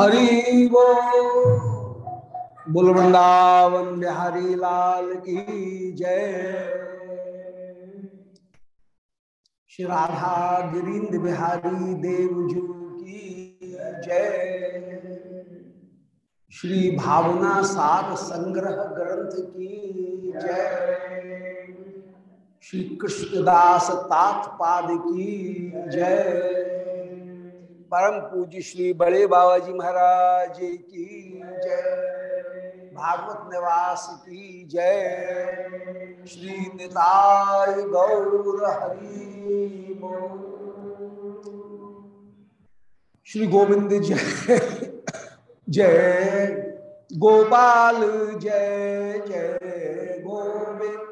हरि वो। बिहारी लाल की जय। श्री राधा गिरीन्द्र बिहारी देवजू की जय। श्री भावना सार संग्रह ग्रंथ की जय। श्री कृष्णदास तात्पाद की जय। परम पूज्य श्री बड़े बाबा जी महाराज की जय। भागवत निवास की जय। श्री निताय गौर हरि श्री गोविंद जय जय। गोपाल जय जय। गोविंद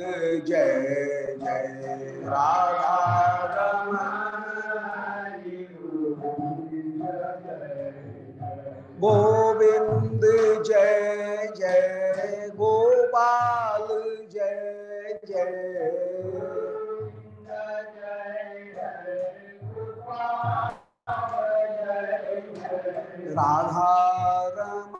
गोविंद जय जय राधा गोविंद जय जय गोपाल जय जय। राधा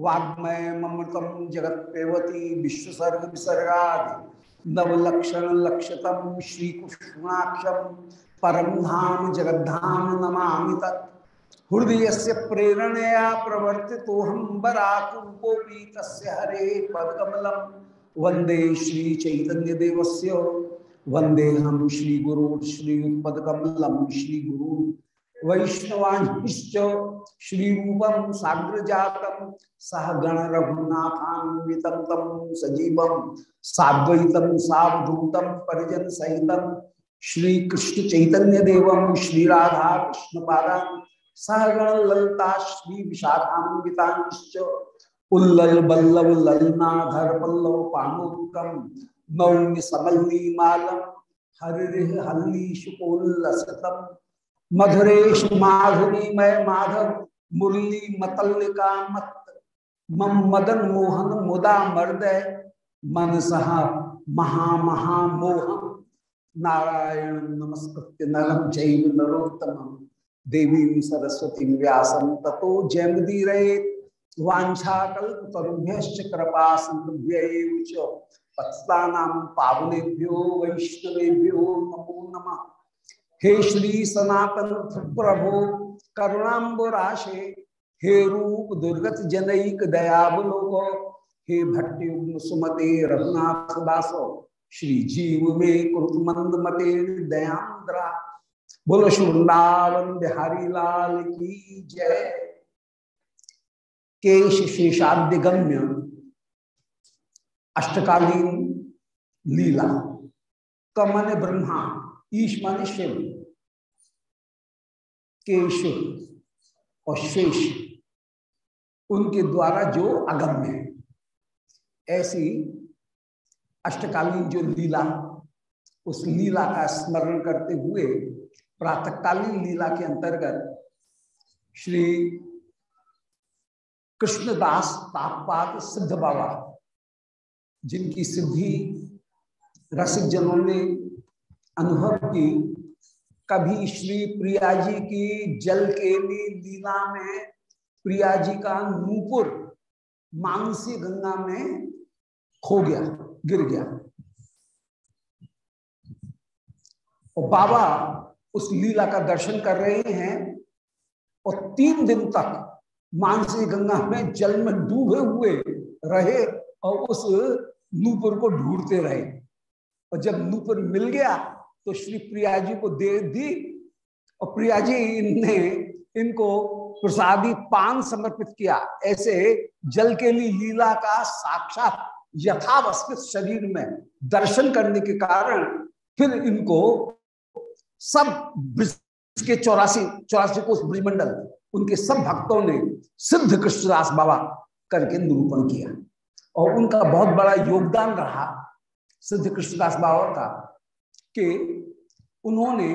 वाग्मय ममृतम जगत पेवती विश्वसर्ग विसर्गा नवलक्षण लक्षतम श्रीकृष्णाक्षम परम धाम जगद्धाम नमामि तत्। हृदय से प्रेरणया प्रवर्ति तो हम बराकूपोपी तस्य हरे पदकमल। वंदे श्री चैतन्य देवस्य वंदे हम श्री गुरु श्रीयुत्पकमलम श्री गुरु वैष्णवांश्च श्रीरूपम साग्र जातम सह गण रघुनाथान्वित तम सजीवम साद्वैतम सावधूतम परिजन सहितम श्री कृष्ण चैतन्य देवम श्री राधा कृष्ण पादा सहगण ललता श्री विशाखान्विताश्च उल्लल बल्लभ ललनाधर पल्लव पाणोत्कम नौम्य समल्ली मालम हरि हल्ली शुकोल्लसतम मधुरेश माधुरी मय माधव, मुरली मतल्लिका मत मम मदन मोहन मुदा मर्दय मन सहा महा महा मोहन नारायण नमस्कृत्य नरम चैव नरोत्तम। देवी सरस्वती व्यासम ततो जयमदीर वाछाकुभ्य कृपा सिंधुभ्य पावनेभ्यो वैष्णवेभ्यो नमो नमः। हे श्री सनातन प्रभु करुणाबराशे हे रूप दुर्गत जनईक दयावलोक, हे भट्टयुग्म सुमते रघुनाथ दासो, श्री जीव में कृत मंद मते दयांद्रा बोलो वृंदावन बिहारी लाल की जय। केश शेषाद्य गम्य, अष्टकालीन लीला कमन ब्रह्मा। ईश माने शिव। केश और शेष, उनके द्वारा जो अगम्य है। ऐसी अष्टकालीन जो लीला, उस लीला का स्मरण करते हुए प्रातकालीन लीला के अंतर्गत श्री कृष्णदास तापपात सिद्ध बाबा, जिनकी सिद्धि रसिक जनों ने अनुभव की। कभी श्री प्रिया जी की जल केली लीला में प्रिया जी का नूपुर मानसी गंगा में खो गया, गिर गया। और बाबा उस लीला का दर्शन कर रहे हैं और तीन दिन तक मानसी गंगा में जल में डूबे हुए रहे और उस नूपुर को ढूंढते रहे। और जब नूपुर मिल गया तो श्री प्रिया जी को दे दी और प्रिया जी ने इनको प्रसादी पान समर्पित किया। ऐसे जल के लिए लीला का साक्षात यथावस्थित शरीर में दर्शन करने के कारण फिर इनको सब के चौरासी चौरासी कोष ब्रिमंडल उनके सब भक्तों ने सिद्ध कृष्णदास बाबा करके निरूपण किया। और उनका बहुत बड़ा योगदान रहा सिद्ध कृष्णदास बाबा का। कि उन्होंने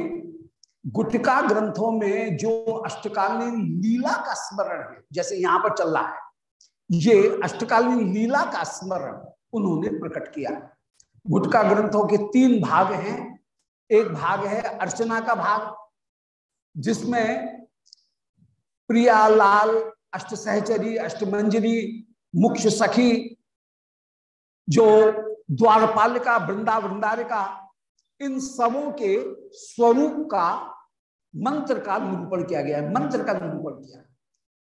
गुटका ग्रंथों में जो अष्टकालीन लीला का स्मरण है, जैसे यहाँ पर चल रहा है, ये अष्टकालीन लीला का स्मरण उन्होंने प्रकट किया गुटका ग्रंथों के तीन भाग हैं। एक भाग है अर्चना का भाग, जिसमें प्रिया लाल अष्ट सहचरी अष्टमंजरी, मुख्य सखी, जो द्वारपालिका, वृंदा वृंदारिका इन सबों के स्वरूप का मंत्र का निरूपण किया गया है, मंत्र का निरूपण किया।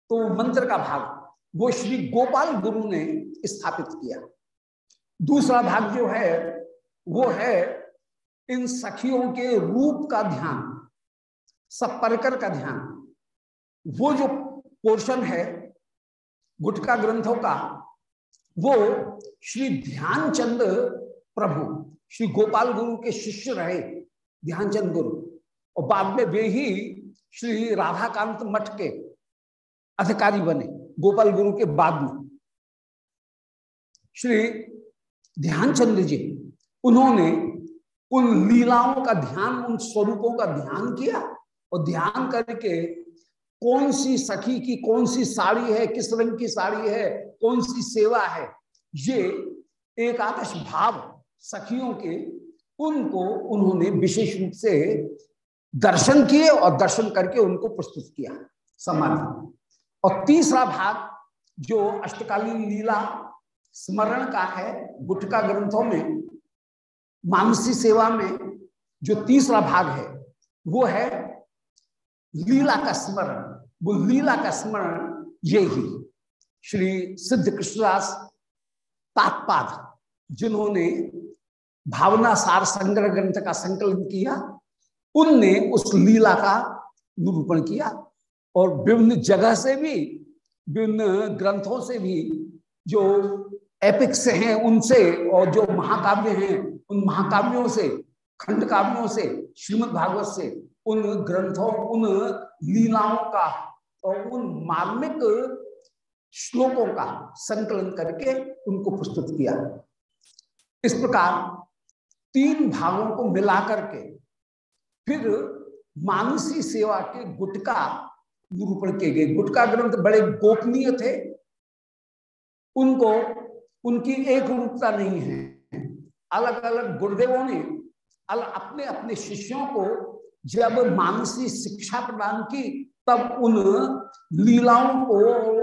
तो मंत्र का भाग, वो श्री गोपाल गुरु ने स्थापित किया। दूसरा भाग जो है, वो है इन सखियों के रूप का ध्यान सब परकर का ध्यान। वो जो पोर्शन है, गुटका ग्रंथों का, वो श्री ध्यानचंद प्रभु श्री गोपाल गुरु के शिष्य रहे ध्यानचंद गुरु। और बाद में वे ही श्री राधाकांत मठ के अधिकारी बने गोपाल गुरु के बाद में। श्री ध्यानचंद जी, उन्होंने उन लीलाओं का ध्यान, उन स्वरूपों का ध्यान किया और ध्यान करके कौन सी सखी की कौन सी साड़ी है, किस रंग की साड़ी है, कौन सी सेवा है, ये एकादश भाव सखियों के, उनको उन्होंने विशेष रूप से दर्शन किए और दर्शन करके उनको प्रस्तुत किया, समाधि। और तीसरा भाग, जो अष्टकालीन लीला स्मरण का है, गुटका ग्रंथों में, मानसी सेवा में, जो तीसरा भाग है, वो है लीला का स्मरण। वो लीला का स्मरण ये ही, श्री सिद्ध कृष्णदास तात्पाद, जिन्होंने भावना सार संग्रह ग्रंथ का संकलन किया, उनने उस लीला का निरूपण किया और विभिन्न जगह से भी, विभिन्न ग्रंथों से भी जो एपिक्स हैं उनसे और जो महाकाव्य हैं, उन महाकाव्यों से खंड काव्यों से, श्रीमद् भागवत से, उन ग्रंथों, उन लीलाओं का और उन मार्मिक श्लोकों का संकलन करके उनको प्रस्तुत किया। इस प्रकार तीन भागों को मिलाकर के फिर मानसी सेवा के गुटका निरूपण किए गए। गुटका ग्रंथ बड़े गोपनीय थे। उनको, उनकी एक रूपता नहीं है। अलग अलग गुरुदेवों ने अलग अपने अपने शिष्यों को जब मानसी शिक्षा प्रदान की, तब उन लीलाओं को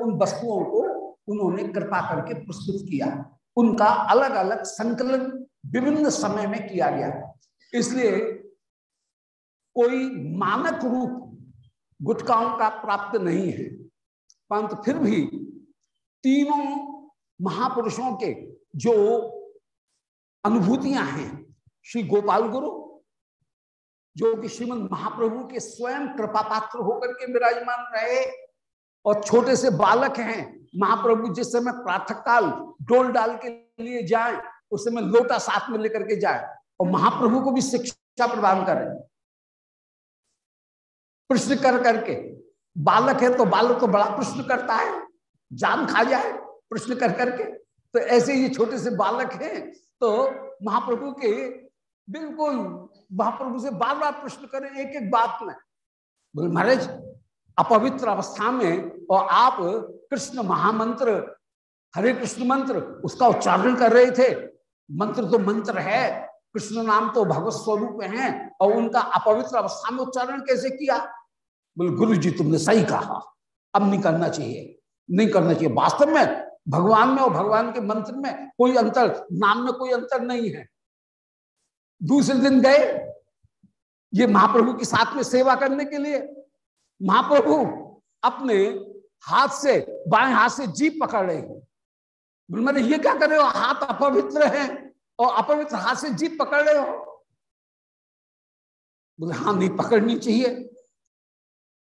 उन वस्तुओं को उन्होंने कृपा करके प्रस्तुत किया। उनका अलग अलग संकलन विभिन्न समय में किया गया। इसलिए कोई मानक रूप गुटकाओं का प्राप्त नहीं है। परंतु फिर भी तीनों महापुरुषों के जो अनुभूतियाँ हैं, श्री गोपाल गुरु, जो कि श्रीमद महाप्रभु के स्वयं कृपा पात्र होकर के विराजमान रहे, और छोटे से बालक हैं, महाप्रभु जिस समय प्रातः काल डोल डाल के लिए जाए उस समय लोटा साथ में लेकर के जाए और महाप्रभु को भी शिक्षा प्रदान करें। प्रश्न कर करके, बालक है तो बालक तो बड़ा प्रश्न करता है, जान खा जाए, प्रश्न कर करके। तो ऐसे ये छोटे से बालक हैं तो महाप्रभु के बिल्कुल, महाप्रभु से बार बार प्रश्न करें एक एक बात में। बोले, महाराज, अपवित्र अवस्था में और आप कृष्ण महामंत्र, हरे कृष्ण मंत्र, उसका उच्चारण कर रहे थे मंत्र तो मंत्र है, कृष्ण नाम तो भगवत स्वरूप है, और उनका अपवित्र अवस्था में उच्चारण कैसे किया? बोले गुरु जी तुमने सही कहा, अब नहीं करना चाहिए। नहीं करना चाहिए। वास्तव में भगवान में और भगवान के मंत्र में कोई अंतर, नाम में कोई अंतर नहीं है। दूसरे दिन गए, ये महाप्रभु के साथ में सेवा करने के लिए। महाप्रभु अपने हाथ से, बाएँ हाथ से जीप पकड़ रहे हैं। बोले ये क्या कर रहे हो? हाथ अपवित्र है और अपवित्र हाथ से जीप पकड़ रहे हो? बोले हाँ नहीं पकड़नी चाहिए।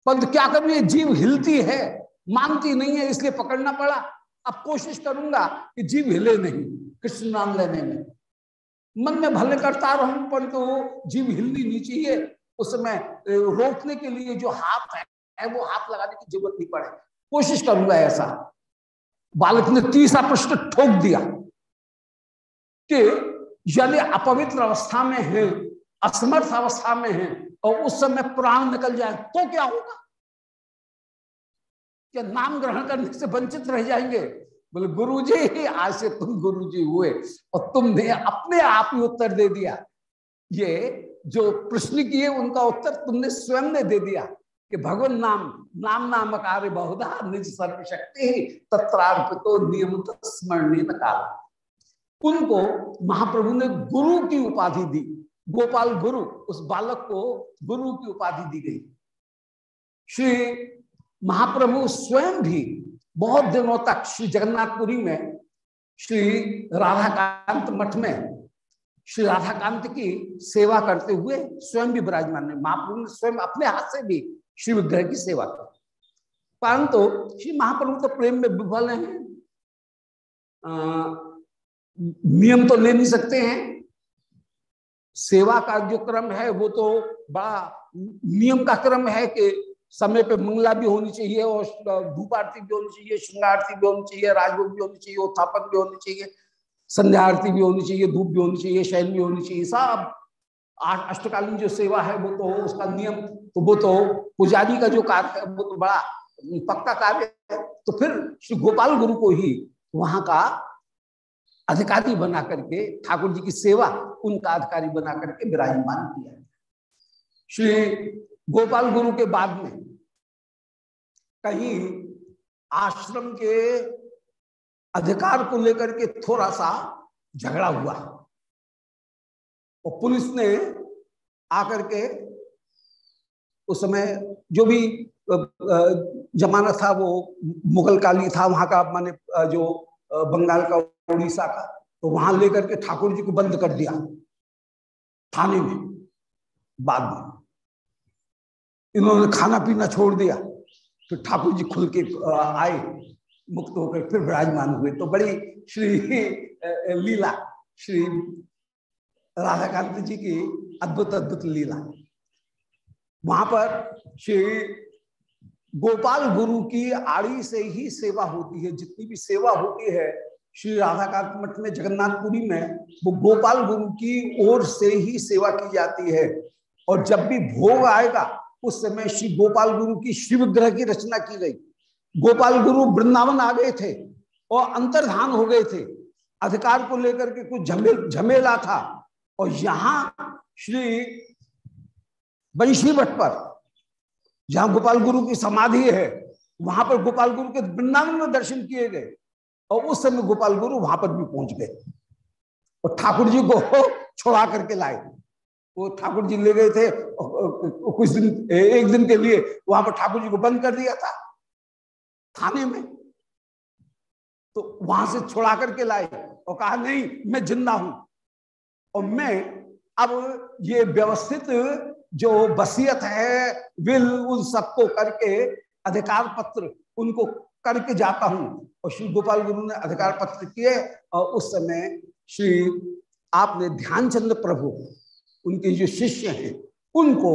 पर क्या करूँ ये जीव हिलती है, मानती नहीं है, इसलिए पकड़ना पड़ा। अब कोशिश करूँगा कि जीव हिले नहीं, कृष्ण नाम लेने में। मन में भले करता रहूँ, परंतु तो वो जीव हिलनी नहीं चाहिए। उस समय रोकने के लिए जो हाथ है, वो हाथ लगाने की ज़रूरत नहीं पड़े। कोशिश करूँगा ऐसा। बालक ने तीसरा प्रश्न ठोक दिया कि यदि अपवित्र अवस्था में है, असमर्थ अवस्था में है, और उस समय प्राण निकल जाए तो क्या होगा? क्या नाम ग्रहण करने से वंचित रह जाएँगे? बोले गुरु जी आज से तुम गुरु जी हुए, और तुमने अपने आप ही उत्तर दे दिया। ये जो प्रश्न किए, उनका उत्तर तुमने स्वयं ने दे दिया। कि भगवान नाम नाम नाम कार्य बहुधा निज सर्वशक्ति तत्रार्पितो नियम स्मरणीय काल। उनको महाप्रभु ने गुरु की उपाधि दी। गोपाल गुरु, उस बालक को गुरु की उपाधि दी गई। श्री महाप्रभु स्वयं भी बहुत दिनों तक श्री जगन्नाथपुरी में, श्री राधाकांत मठ में, श्री राधाकांत की सेवा करते हुए स्वयं भी विराजमान है महाप्रभु ने स्वयं अपने हाथ से भी श्री विग्रह की सेवा की परंतु श्री महाप्रभु तो प्रेम में विफल हैं। नियम तो ले नहीं सकते हैं। सेवा का जो क्रम है, वो तो बड़ा नियम का क्रम है कि समय पे मंगला भी होनी चाहिए और धूप आरती भी होनी चाहिए, श्रृंगार आरती भी होनी चाहिए, राजभोग भी होनी चाहिए, उत्थापन भी होनी चाहिए, संध्या आरती भी होनी चाहिए, धूप भी होनी चाहिए, शैल भी होनी चाहिए, सब अष्टकालीन जो सेवा है, वो तो उसका नियम तो वो तो पुजारी का जो कार्य है, वो तो बड़ा पक्का कार्य है। तो फिर श्री गोपाल गुरु को ही वहाँ का अधिकारी बना करके, ठाकुर जी की सेवा, उनका अधिकारी बना करके विराजमान किया श्री गोपाल गुरु के बाद में कहीं आश्रम के अधिकार को लेकर के थोड़ा सा झगड़ा हुआ। और पुलिस ने आकर के उस समय जो भी जमाना था वो मुगल काली था, वहाँ का माने जो बंगाल का उड़ीसा का तो वहाँ लेकर के ठाकुर जी को बंद कर दिया थाने में, बाद में। इन्होंने खाना पीना छोड़ दिया, फिर ठाकुर जी खुल के आए, मुक्त होकर फिर विराजमान हुए। तो बड़ी श्री लीला, श्री राधाकांत जी की अद्भुत अद्भुत लीला। वहाँ पर श्री गोपाल गुरु की आड़ी से ही सेवा होती है। जितनी भी सेवा होती है, श्री राधाकांत मठ में, जगन्नाथपुरी में, वो गोपाल गुरु की ओर से ही सेवा की जाती है। और जब भी भोग आएगा, उस समय श्री गोपाल गुरु की शिव ग्रह की रचना की गई। गोपाल गुरु वृंदावन आ गए थे और अंतर्धान हो गए थे। अधिकार को लेकर के कुछ झमेल था। और यहाँ श्री बंशी भट्ट पर, जहाँ गोपाल गुरु की समाधि है, वहाँ पर गोपाल गुरु के वृंदावन में दर्शन किए गए, और उस समय गोपाल गुरु वहाँ पर भी पहुँच गए। और ठाकुर जी को छोड़ा करके लाए। वो ठाकुर जी ले गए थे कुछ दिन एक दिन के लिए वहाँ पर ठाकुर जी को बंद कर दिया था, थाने में। तो वहाँ से छोड़ा करके लाए और कहा, नहीं, मैं ज़िंदा हूँ। और मैं अब ये व्यवस्थित जो बसियत है, विल उन सबको करके अधिकार पत्र उनको करके जाता हूँ। और श्री गोपाल गुरु ने अधिकार पत्र किए और उस समय श्री आपने ध्यानचंद प्रभु, उनके जो शिष्य हैं, उनको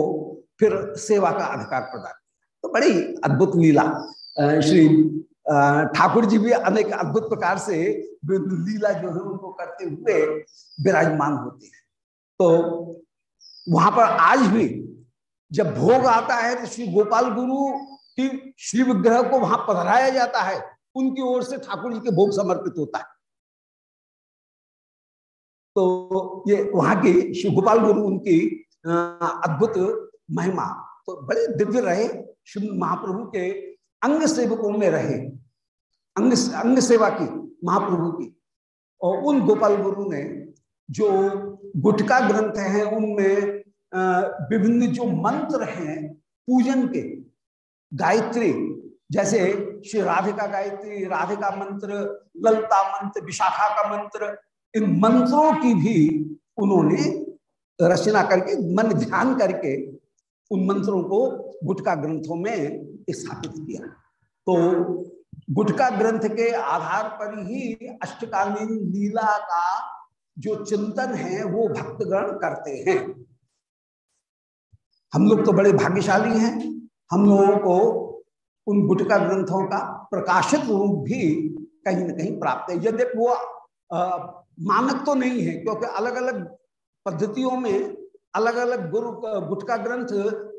फिर सेवा का अधिकार प्रदान किया। तो बड़ी अद्भुत लीला श्री ठाकुर जी भी अनेक अद्भुत प्रकार से लीला जो है उनको करते हुए विराजमान होते हैं। तो वहाँ पर आज भी जब भोग आता है तो श्री गोपाल गुरु की श्री विग्रह को वहाँ पधराया जाता है, उनकी ओर से ठाकुर जी के भोग समर्पित होता है। तो ये वहाँ की श्री गोपाल गुरु उनकी अद्भुत महिमा। तो बड़े दिव्य रहे श्री महाप्रभु के अंग सेवकों में रहे, अंग अंग सेवा की, महाप्रभु की। और उन गोपाल गुरु ने जो गुटका ग्रंथ हैं, उनमें विभिन्न जो मंत्र हैं, पूजन के, गायत्री, जैसे श्री राधिका गायत्री, राधिका मंत्र, ललता मंत्र, विशाखा का मंत्र, इन मंत्रों की भी उन्होंने रचना करके, मन ध्यान करके उन मंत्रों को गुटका ग्रंथों में स्थापित किया। तो गुटका ग्रंथ के आधार पर ही अष्टकालीन लीला का जो चिंतन है वो भक्तगण करते हैं। हम लोग तो बड़े भाग्यशाली हैं। हम लोगों को उन गुटका ग्रंथों का प्रकाशित रूप भी कहीं ना कहीं प्राप्त है। यदि वो आ, मानक तो नहीं है क्योंकि अलग अलग पद्धतियों में अलग अलग गुरु गुटका ग्रंथ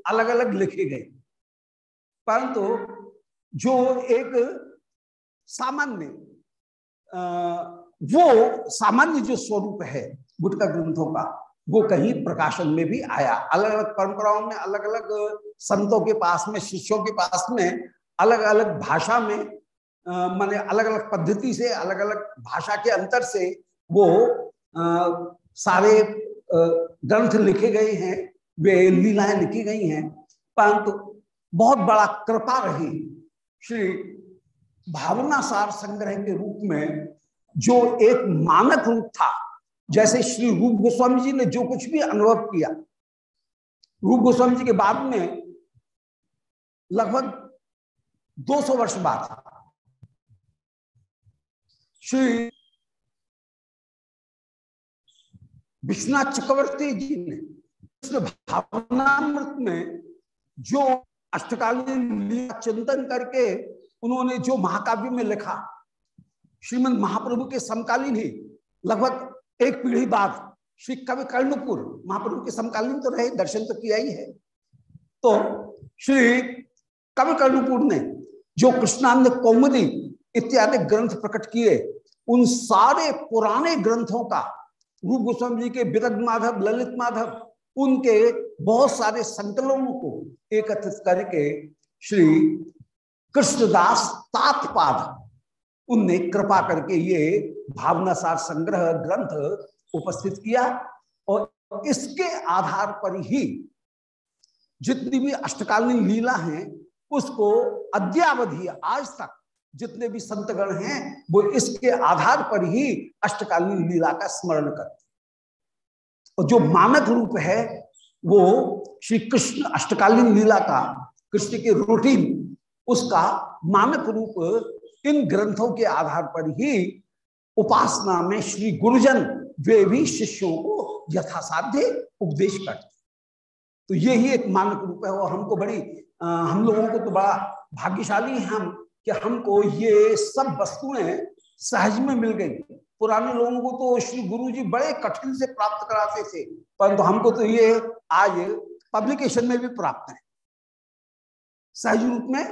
अलग अलग लिखे गए। परंतु जो एक सामान्य वो सामान्य जो स्वरूप है गुटका ग्रंथों का वो कहीं प्रकाशन में भी आया। अलग अलग परंपराओं में अलग अलग संतों के पास में शिष्यों के पास में अलग अलग भाषा में माने अलग अलग पद्धति से अलग अलग भाषा के अंतर से वो आ, सारे ग्रंथ लिखे गए हैं वे लीलाएँ लिखी गई हैं। परंतु बहुत बड़ा कृपा रही श्री भावना सार संग्रह के रूप में जो एक मानक रूप था, जैसे श्री रूप गोस्वामी जी ने जो कुछ भी अनुभव किया। रूप गोस्वामी जी के बाद में लगभग 200 वर्ष बाद श्री विश्वनाथ चक्रवर्ती जी ने भावनामृत में जो अष्टकालीन चिंतन करके उन्होंने जो महाकाव्य में लिखा, श्रीमद महाप्रभु के समकालीन ही, लगभग एक पीढ़ी बाद श्री कवि कर्णपुर महाप्रभु के समकालीन तो रहे, दर्शन तो किया ही है। तो श्री कवि कर्णपुर ने जो कृष्णानंद कौमुदी इत्यादि ग्रंथ प्रकट किए, उन सारे पुराने ग्रंथों का, रूप गोस्वामी जी के विदग्ध माधव, ललित माधव, उनके बहुत सारे संकलनों को एकत्रित करके श्री कृष्णदास तात्पाद, उनने कृपा करके ये भावना सार संग्रह ग्रंथ उपस्थित किया और इसके आधार पर ही जितनी भी अष्टकालीन लीला हैं, उसको अद्यावधि आज तक जितने भी संतगण हैं, वो इसके आधार पर ही अष्टकालीन लीला का स्मरण करते और जो मानक रूप है वो श्री कृष्ण अष्टकालीन लीला का कृष्ण की रूटीन उसका मानक रूप इन ग्रंथों के आधार पर ही उपासना में श्री गुरुजन वे भी शिष्यों को यथासाध्य उपदेश करते तो ये ही एक मानक रूप है और हमको बड़ी आ, हम लोगों को तो बड़ा भाग्यशाली है हम कि हमको ये सब वस्तुएँ सहज में मिल गई। पुराने लोगों को तो श्री गुरु जी बड़े कठिन से प्राप्त कराते थे, परंतु हमको तो ये आज पब्लिकेशन में भी प्राप्त है। सहज रूप में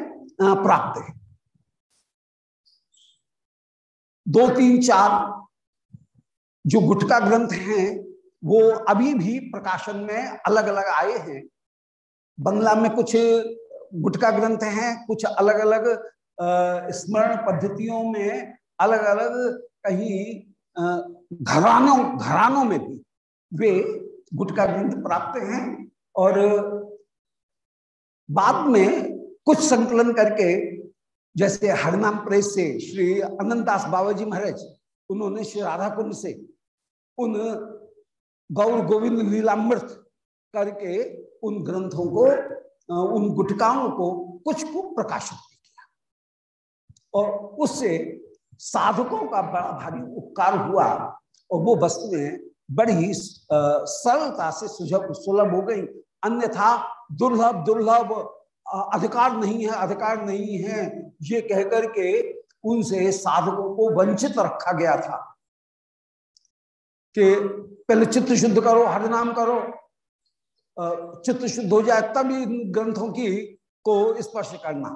प्राप्त है। दो, तीन, चार जो गुटका ग्रंथ हैं, वो अभी भी प्रकाशन में अलग अलग आए हैं। बंगला में कुछ गुटका ग्रंथ हैं, कुछ अलग अलग स्मरण पद्धतियों में अलग अलग कहीं घरानों घरानों में भी वे गुटका ग्रंथ प्राप्त हैं और बाद में कुछ संकलन करके, जैसे हरिनाम प्रेस से श्री अनंतदास बाबा जी महाराज, उन्होंने श्री राधा कुंड से उन गौर गोविंद लीलामृत करके उन ग्रंथों को उन गुटकाओं को कुछ को प्रकाशित किया। और उससे साधकों का बड़ा भारी उपकार हुआ और वो वस्तुएँ बड़ी सरलता से सुलभ हो गई। अन्यथा दुर्लभ दुर्लभ अधिकार नहीं है, अधिकार नहीं है, ये कहकर के उनसे साधकों को वंचित रखा गया था कि पहले चित्त शुद्ध करो, हर नाम करो चित्त शुद्ध हो जाए तब इन ग्रंथों की को स्पर्श करना।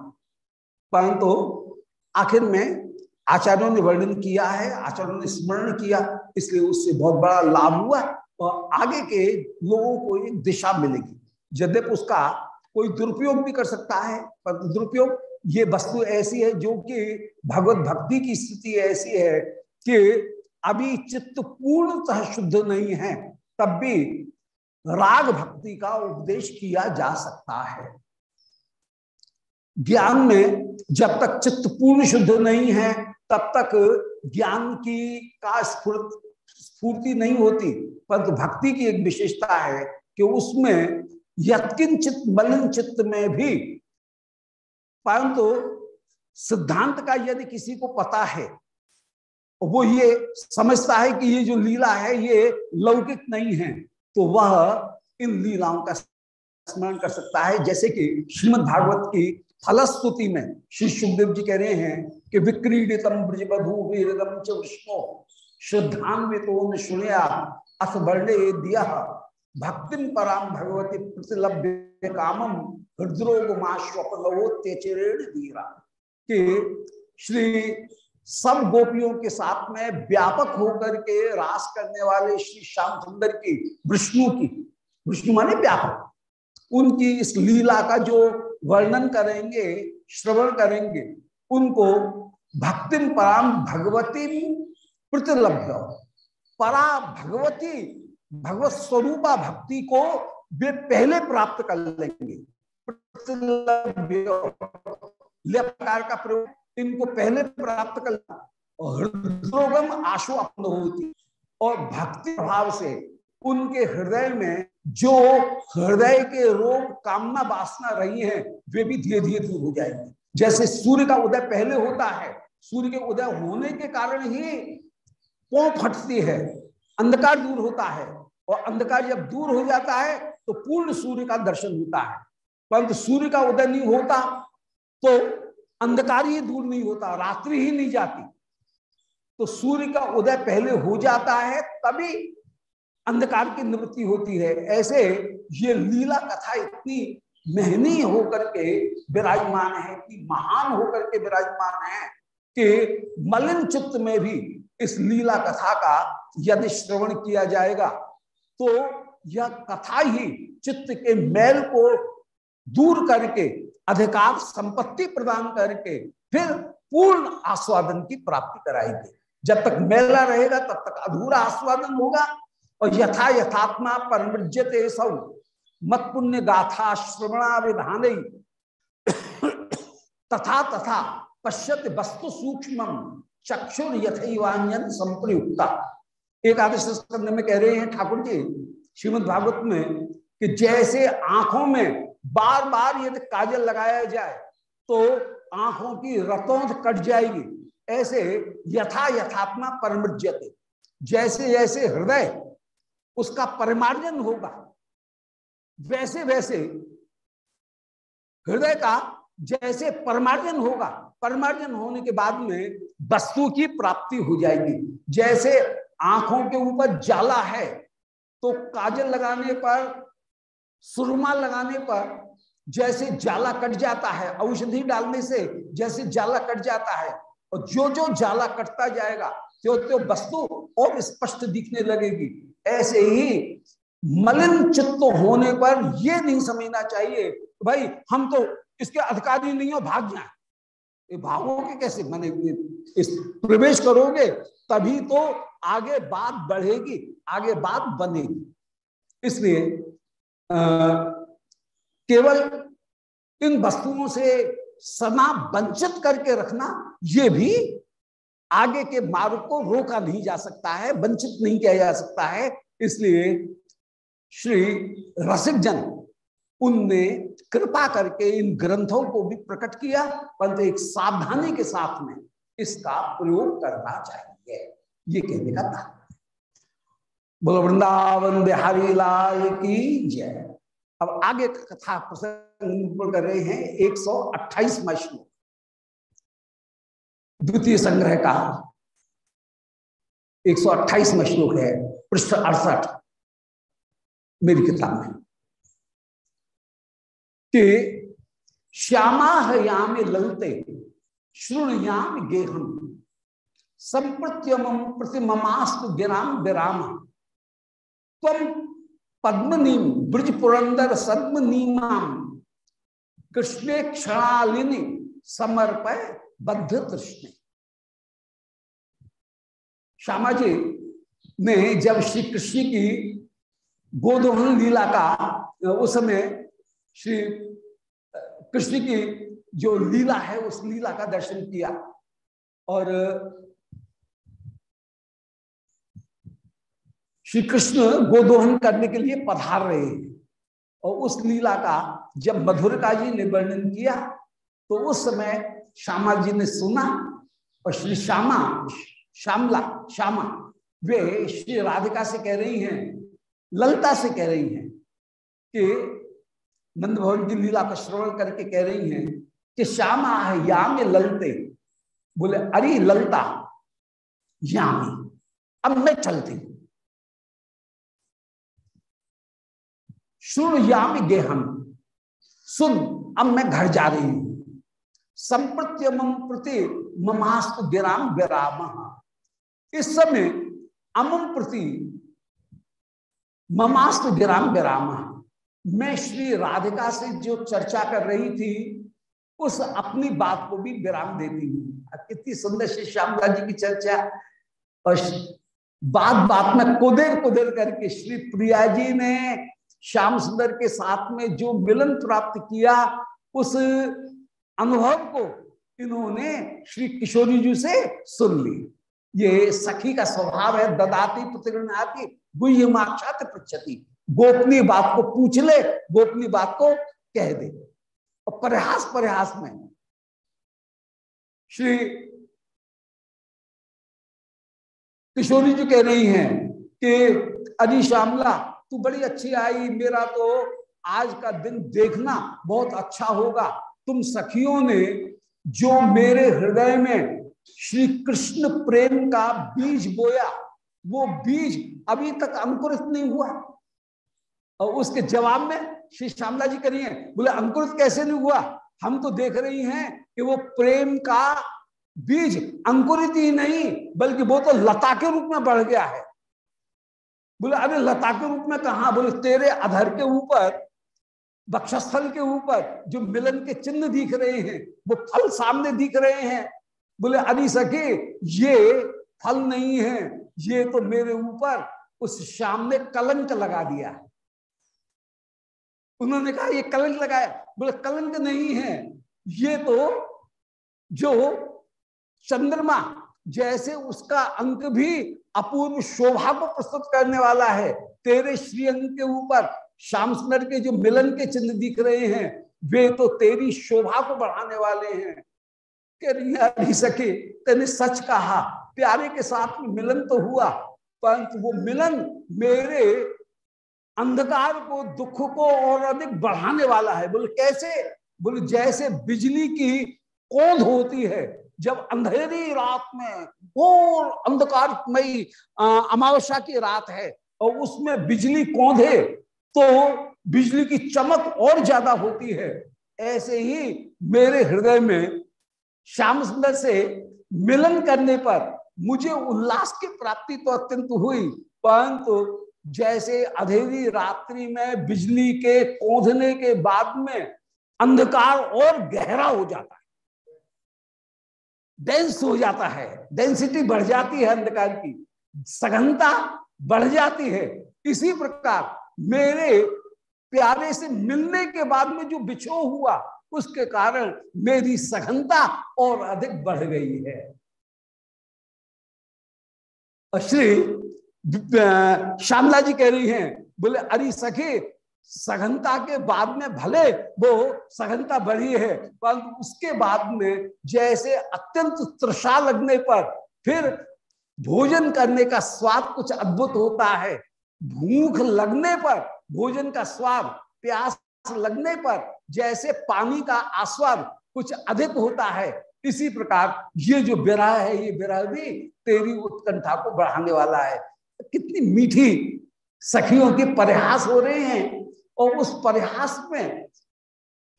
परंतु आखिर में आचार्यों ने वर्णन किया है, आचार्यों ने स्मरण किया, इसलिए उससे बहुत बड़ा लाभ हुआ और आगे के लोगों को एक दिशा मिलेगी। यद्यप उसका कोई दुरुपयोग भी कर सकता है, पर दुरुपयोग, ये वस्तु ऐसी है जो कि भगवत भक्ति की स्थिति ऐसी है कि अभी चित्त पूर्णतः शुद्ध नहीं है, तब भी राग भक्ति का उपदेश किया जा सकता है। ज्ञान में जब तक चित्त पूर्ण शुद्ध नहीं है तब तक ज्ञान की का स्फूर्ति नहीं होती, परंतु भक्ति की एक विशेषता है कि उसमें यत्किन चित्त मलिन चित्त में भी, परंतु सिद्धांत का यदि किसी को पता है, वो ये समझता है कि ये जो लीला है, ये लौकिक नहीं है तो वह इन लीलाओं का स्मरण कर सकता है। जैसे कि श्रीमद भागवत की फलस्तुति में श्री सुखदेव जी कह रहे हैं कि विक्रीडितम ब्रजबधू वीरदम च विष्णु शुद्धान्वितो सुनया अथ वर्णे दिया। भक्तिम पराम भगवती प्रतिलभ्य कामम हृद्रोगमाश्वपनवोत्यचेण धीरा कि श्री सब गोपियों के साथ में व्यापक होकर के रास करने वाले श्री श्याम सुंदर की, विष्णु की, विष्णु माने व्यापक, उनकी इस लीला का जो वर्णन करेंगे, श्रवण करेंगे, उनको भक्तिम पराम भगवती प्रतिलभ्य परा भगवती, भगवत स्वरूपा भक्ति को वे पहले प्राप्त कर लेंगे। प्रकार का प्रयोग, इनको पहले प्राप्त और हृदयोगम आशु अपन होती। और भक्ति भाव से उनके हृदय में जो हृदय के रोग, कामना, वासना रही है वे भी धीरे धीरे दूर हो जाएँगे। जैसे सूर्य का उदय पहले होता है, सूर्य के उदय होने के कारण ही पौ फटती है, अंधकार दूर होता है और अंधकार जब दूर हो जाता है तो पूर्ण सूर्य का दर्शन होता है। परंतु सूर्य का उदय नहीं होता तो अंधकार ही दूर नहीं होता, रात्रि ही नहीं जाती। तो सूर्य का उदय पहले हो जाता है, तभी अंधकार की निवृत्ति होती है। ऐसे ये लीला कथा इतनी महनी होकर के विराजमान है, कि महान होकर के विराजमान है, कि मलिन चित्त में भी इस लीला कथा का यदि श्रवण किया जाएगा तो यह कथा ही चित्त के मैल को दूर करके, अधिकार संपत्ति प्रदान करके फिर पूर्ण आस्वादन की प्राप्ति कराएगी। जब तक मेला रहेगा, तब तक अधूरा आस्वादन होगा, और यथा यथात्मा परमृज्यते सौ। मत पुण्य गाथा श्रवणा विधान। तथा तथा पश्यत वस्तु सूक्ष्म चक्षुर यथवान्यन संप्रयुक्ता। एकादश स्कंद में कह रहे हैं ठाकुर जी, श्रीमद भागवत में कि जैसे आँखों में बार बार यदि काजल लगाया जाए तो आँखों की रतौंध कट जाएगी। ऐसे यथा यथात्मा परमृज्यते। जैसे जैसे हृदय, उसका परिमार्जन होगा। वैसे वैसे हृदय का जैसे परमार्जन होगा, परमार्जन होने के बाद में वस्तु की प्राप्ति हो जाएगी। जैसे आँखों के ऊपर जाला है तो काजल लगाने पर, सुरमा लगाने पर जैसे जाला कट जाता है, औषधि डालने से जैसे जाला कट जाता है, और जो जो जाला कटता जाएगा त्यो त्यो वस्तु और स्पष्ट दिखने लगेगी। ऐसे ही मलिन चित्त होने पर यह नहीं समझना चाहिए भाई, हम तो इसके अधिकारी नहीं हो, भाग जाए। ये भागोगे कैसे? मैंने इस प्रवेश करोगे, तभी तो आगे बात बढ़ेगी, आगे बात बनेगी। इसलिए केवल इन वस्तुओं से सना वंचित करके रखना, ये भी आगे के मार्ग को रोका नहीं जा सकता है, वंचित नहीं किया जा सकता है। इसलिए श्री रसिक जन, उनने कृपा करके इन ग्रंथों को भी प्रकट किया, परंतु एक सावधानी के साथ में इसका प्रयोग करना चाहिए। ये कहने का था बोलो, वृंदावन बिहारी लाल की जय। अब आगे का कथा प्रसंग कर रहे हैं, एक सौ 128 श्लोक। द्वितीय संग्रह का एक सौ 128 श्लोक है, पृष्ठ अड़सठ। मेरी किताब में। कि श्यामा हयाम ललते श्रुणयाम गेहम संप्रत्यम प्रतिममास्तु गिराम विराम। तम पद्मनीम ब्रज पुरंदर सद्मनीमा कृष्णे क्षणालिनी समर्पय बद्ध तृष्ण श्यामा जी ने जब श्री कृष्ण की गोदोहन लीला का उस समय श्री कृष्ण की जो लीला है, उस लीला का दर्शन किया। और श्री कृष्ण गोदोहन करने के लिए पधार रहे हैं। और उस लीला का जब मधुरका जी ने वर्णन किया तो उस समय श्यामा जी ने सुना, और श्री श्यामा, श्यामला, श्यामा, वे श्री राधिका से कह रही हैं ललता से कह रही हैं कि नंद भवन की लीला का श्रवण करके कह रही हैं कि श्यामा है याम ललते। बोले, अरे ललता यामी अब मैं चलती हूँ। यामी गेहम सुन, अब मैं घर जा रही हूँ। संप्रत्यम प्रति ममास्त गिराम विराम। इस समय अमम प्रति ममास्त गिराम विराम मैं श्री राधिका से जो चर्चा कर रही थी, उस अपनी बात को भी विराम देती हूँ। कितनी सुंदर श्री श्यामला जी की चर्चा। और बात बात में कुदेर कुदेर करके श्री प्रिया जी ने श्याम सुंदर के साथ में जो मिलन प्राप्त किया, उस अनुभव को इन्होंने श्री किशोरी जी से सुन ली। ये सखी का स्वभाव है, ददाती पुत्री गुह्य माक्षात पृछति, गोपनीय बात को पूछ ले, गोपनीय बात को कह दे। और प्रयास प्रयास में श्री किशोरी जी कह रही हैं कि अरे श्यामला, तू बड़ी अच्छी आई, मेरा तो आज का दिन देखना बहुत अच्छा होगा। तुम सखियों ने जो मेरे हृदय में श्री कृष्ण प्रेम का बीज बोया वो बीज अभी तक अंकुरित नहीं हुआ। और उसके जवाब में श्री श्यामला जी करिए बोले, अंकुरित कैसे नहीं हुआ? हम तो देख रही हैं कि वो प्रेम का बीज अंकुरित ही नहीं, बल्कि वो तो लता के रूप में बढ़ गया है। बोले, अरे लता के रूप में कहा? बोले, तेरे अधर के ऊपर बक्षस्थल के ऊपर जो मिलन के चिन्ह दिख रहे हैं, वो फल सामने दिख रहे हैं। बोले अरे सके ये फल नहीं है। ये तो मेरे ऊपर उस श्याम ने कलंक लगा दिया उन्होंने कहा, ये कलंक लगाया। बोले, कलंक नहीं है। ये तो जो चंद्रमा जैसे उसका अंक भी अपूर्व शोभा को प्रस्तुत करने वाला है। तेरे श्रीअंग के ऊपर श्याम सुंदर के जो मिलन के चिन्ह दिख रहे हैं, वे तो तेरी शोभा को बढ़ाने वाले हैं। कह सके, तेने सच कहा। प्यारे के साथ में मिलन तो हुआ, परंतु वो मिलन मेरे अंधकार को, दुख को और अधिक बढ़ाने वाला है। बोले, कैसे? बोले, जैसे बिजली की कौंध होती है, जब अंधेरी रात में घोर अंधकारमयी अमावस्या की रात है और उसमें बिजली कौंधे तो बिजली की चमक और ज़्यादा होती है। ऐसे ही मेरे हृदय में श्याम सुंदर से मिलन करने पर मुझे उल्लास की प्राप्ति तो अत्यंत हुई, परंतु जैसे अधेरी रात्रि में बिजली के कौंधने के बाद में अंधकार और गहरा हो जाता है। डेंस हो जाता है। डेंसिटी बढ़ जाती है अंधकार की। सघनता बढ़ जाती है। इसी प्रकार मेरे प्यारे से मिलने के बाद में जो बिछो हुआ, उसके कारण मेरी सघनता और अधिक बढ़ गई है। श्री श्यामला जी कह रही हैं, बोले, अरे सखी, सघनता के बाद में भले वो सघनता बढ़ी है, परंतु उसके बाद में जैसे अत्यंत तृषा लगने पर फिर भोजन करने का स्वाद कुछ अद्भुत होता है। भूख लगने पर, भोजन का स्वाद, प्यास लगने पर जैसे पानी का आस्वाद कुछ अधिक होता है इसी प्रकार, ये जो विरह है, ये विरह भी तेरी उत्कंठा को बढ़ाने वाला है। कितनी मीठी सखियों के प्रयास हो रहे हैं। और उस प्रयास में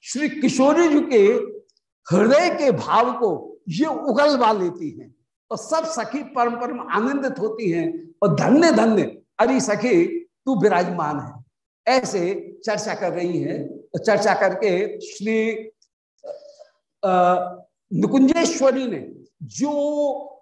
श्री किशोरी जी के हृदय के भाव को ये उगलवा लेती हैं। और सब सखी परम परम आनंदित होती हैं। और धन्य धन्य, अरे सखी, तू विराजमान है। ऐसे चर्चा कर रही है। और चर्चा करके श्री निकुंजेश्वरी ने जो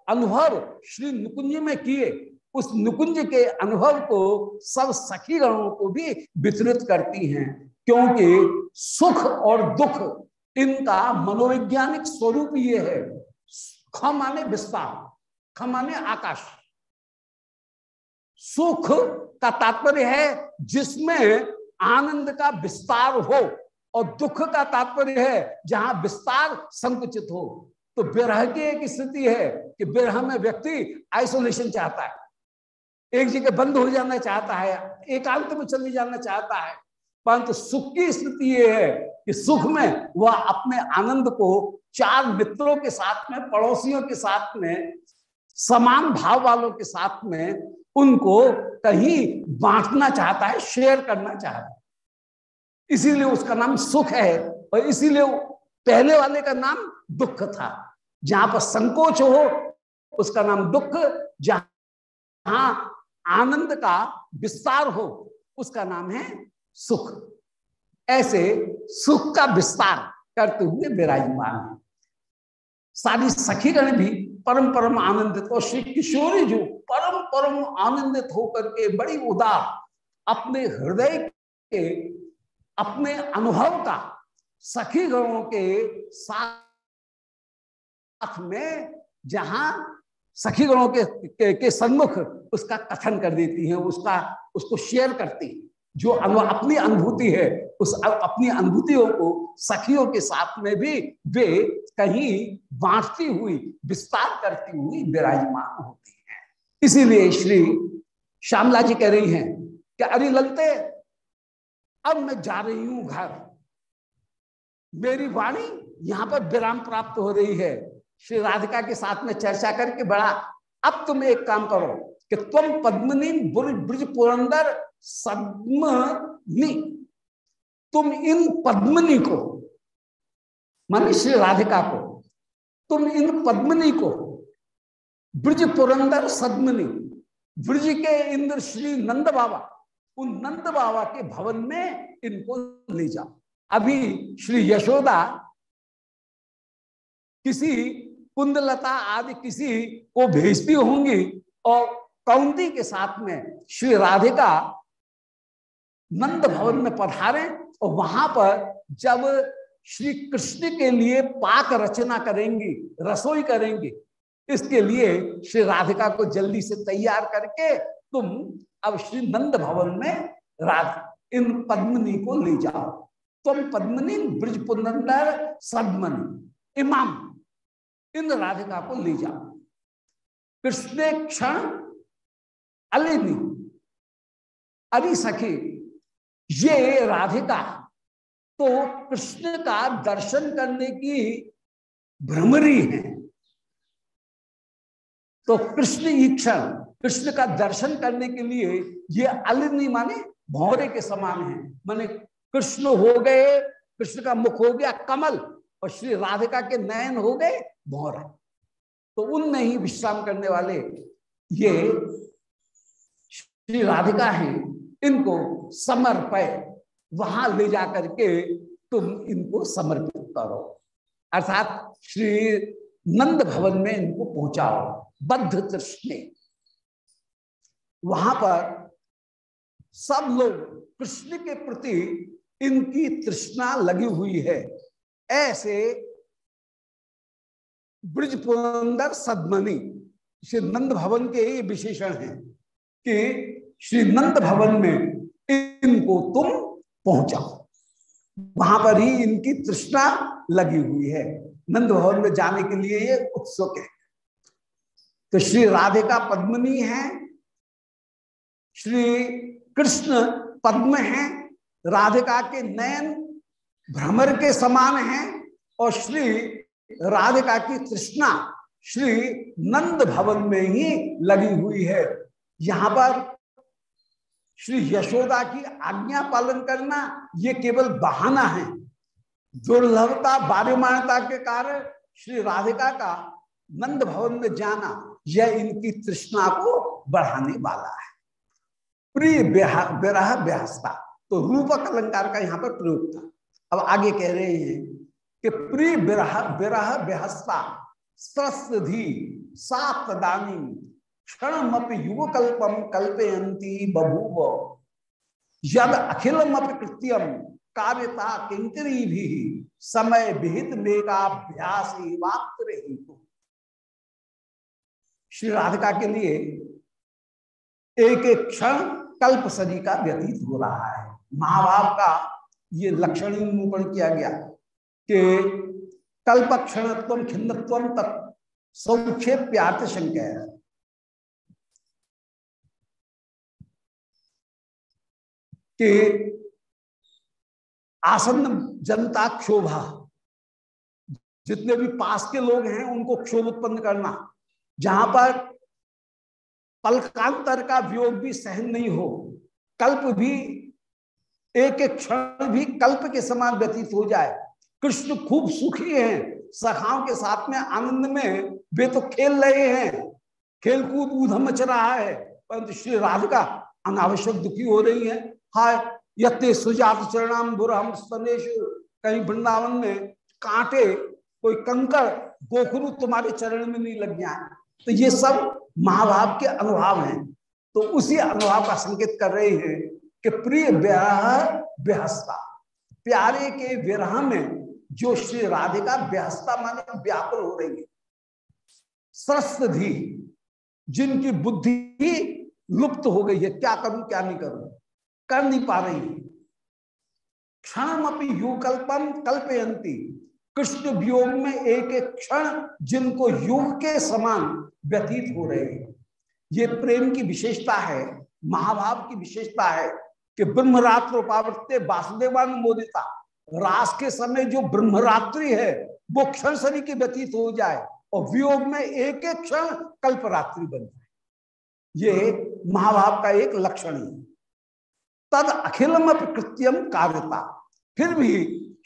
अनुभव श्री निकुंज में किए, उस निकुंज के अनुभव को सब सखी गणों को भी वितरित करती हैं, क्योंकि सुख और दुख इनका मनोवैज्ञानिक स्वरूप ये है। ख माने विस्तार ख माने आकाश। सुख का तात्पर्य है जिसमें आनंद का विस्तार हो। और दुख का तात्पर्य है, जहाँ विस्तार संकुचित हो। तो विरह की एक स्थिति है कि विरह में व्यक्ति आइसोलेशन चाहता है। एक जगह बंद हो जाना चाहता है, एकांत में चले जाना चाहता है। परंतु सुख की स्थिति यह है कि सुख में वह अपने आनंद को चार मित्रों के साथ में, पड़ोसियों के साथ में, समान भाव वालों के साथ में उनको कहीं बांटना चाहता है शेयर करना चाहता है। इसीलिए उसका नाम सुख है और इसीलिए पहले वाले का नाम दुख था। जहाँ पर संकोच हो, उसका नाम दुख, जहाँ आनंद का विस्तार हो, उसका नाम है सुख। ऐसे सुख का विस्तार करते हुए विराजमान है। सारी सखीगण भी परम परम आनंदित और श्री किशोरी जो परम परम आनंदित होकर के बड़ी उदार अपने हृदय के अपने अनुभव का सखी गणों के साथ में जहाँ सखी गणों के, के, के सन्मुख उसका कथन कर देती हैं उसका उसको शेयर करती हैं। जो अपनी अनुभूति है उस अपनी अनुभूतियों को सखियों के साथ में भी वे कहीं बांटती हुई विस्तार करती हुई विराजमान होती हैं। इसीलिए श्री श्यामला जी कह रही हैं कि अरे ललते अब मैं जा रही हूँ घर। मेरी वाणी यहाँ पर विराम प्राप्त हो रही है। श्री राधिका के साथ में चर्चा करके बड़ा, अब तुम एक काम करो कि तुम पद्मनी ब्रज पुरंदर सदमनी, तुम इन पद्मनी को, मानी श्री राधिका को, तुम इन पद्मनी को ब्रज पुरंदर सदमनी, ब्रज के इंद्र श्री नंद बाबा उन नंद बाबा के भवन में इनको ले जाओ अभी श्री यशोदा किसी कुंदलता आदि किसी को भेजती होंगी और कौंदी के साथ में श्री राधिका नंद भवन में पधारे और वहाँ पर जब श्री कृष्ण के लिए पाक रचना करेंगी, रसोई करेंगी, इसके लिए श्री राधिका को जल्दी से तैयार करके तुम अब श्री नंद भवन में राध इन पद्मनी को ले जाओ। तुम पद्मनी ब्रज पुनंदर सदमनी, इमाम, इन राधिका को ले जाओ। कृष्ण क्षण, अलिनी अरे सखी, ये राधिका तो कृष्ण का दर्शन करने की भ्रमरी है। तो कृष्ण ईक्षण कृष्ण का दर्शन करने के लिए ये अलिनी माने भौरे के समान है। माने कृष्ण हो गए, कृष्ण का मुख हो गया कमल और श्री राधिका के नयन हो गए भौरा। तो उनमें ही विश्राम करने वाले ये श्री राधिका हैं। इनको समर्पय, वहाँ ले जाकर के तुम इनको समर्पित करो। अर्थात श्री नंद भवन में इनको पहुंचाओ, बद्ध तृष्णे। वहाँ पर सब लोग कृष्ण के प्रति इनकी तृष्णा लगी हुई है। ऐसे ब्रज पुरंदर सदमनी श्री नंद भवन के ये विशेषण है कि श्री नंद भवन में इनको तुम पहुंचाओ। वहाँ पर ही इनकी तृष्णा लगी हुई है। नंद भवन में जाने के लिए ये उत्सुक है। तो श्री राधिका पद्मनी है श्री कृष्ण पद्म है, राधिका के नयन भ्रमर के समान है, और श्री राधिका की तृष्णा श्री नंद भवन में ही लगी हुई है। यहाँ पर श्री यशोदा की आज्ञा पालन करना ये केवल बहाना है। दुर्लभता बार्यमानता के कारण श्री राधिका का नंद भवन में जाना यह इनकी तृष्णा को बढ़ाने वाला है। प्रिय विरह व्यासता तो रूपक अलंकार का यहाँ पर प्रयोग था। अब आगे कह रहे हैं कि प्रिय विरह विरह बेहस्ता स्त्रस्धी सात दानी क्षण युग कल्पम कल्पयंती बभूव। यद कृत्यम कार्यता किंकरी भी समय विहित मेगाभ्यास श्री राधिका के लिए एक एक क्षण कल्प सदी का व्यतीत हो रहा है। महाभाव का ये लक्षण निरूपण किया गया कि कल्प क्षणत्व, खिन्नत्व तक सौक्षेप्यार्थ शंका कि आसन्न जनता क्षोभा, जितने भी पास के लोग हैं, उनको क्षोभ उत्पन्न करना, जहाँ पर पलकांतर का वियोग भी सहन नहीं हो, कल्प भी, एक एक क्षण भी कल्प के समान व्यतीत हो जाए। कृष्ण खूब सुखी हैं, सखाओं के साथ में आनंद में वे तो खेल रहे हैं। खेल कूद ऊधम मच रहा है, परंतु श्री राधिका अनावश्यक दुखी हो रही है। हाय, यत्ते सुजात चरणाम बुरहम स्तनेशु कहीं वृंदावन में कांटे, कोई कंकड़ गोखरू तुम्हारे चरण में नहीं लग जाए। तो ये सब महाभाव के अनुभव हैं। तो उसी अनुभाव का संकेत कर रहे हैं कि प्रिय विरह व्यहस्ता, प्यारे के विरह में जो श्री राधिका व्यहस्ता माने व्याकुल हो रही है। सरस्वती जिनकी बुद्धि लुप्त हो गई है, क्या करूँ, क्या नहीं करूँ, कर नहीं पा रही क्षण अपनी युगकल्पम कल्पयंती कृष्ण वियोग में एक एक क्षण जिनको युग के समान व्यतीत हो रहे हैं। ये प्रेम की विशेषता है, महाभाव की विशेषता है कि ब्रह्मरात्र उपावृत्ते वासुदेवान मोदिता रास के समय जो ब्रह्मरात्रि है, वो क्षण शनि के व्यतीत हो जाए और वियोग में एक एक क्षण कल्परात्रि बन जाए। ये महाभाव का एक लक्षण है। तद अखिलम कृत्यम कार्यता फिर भी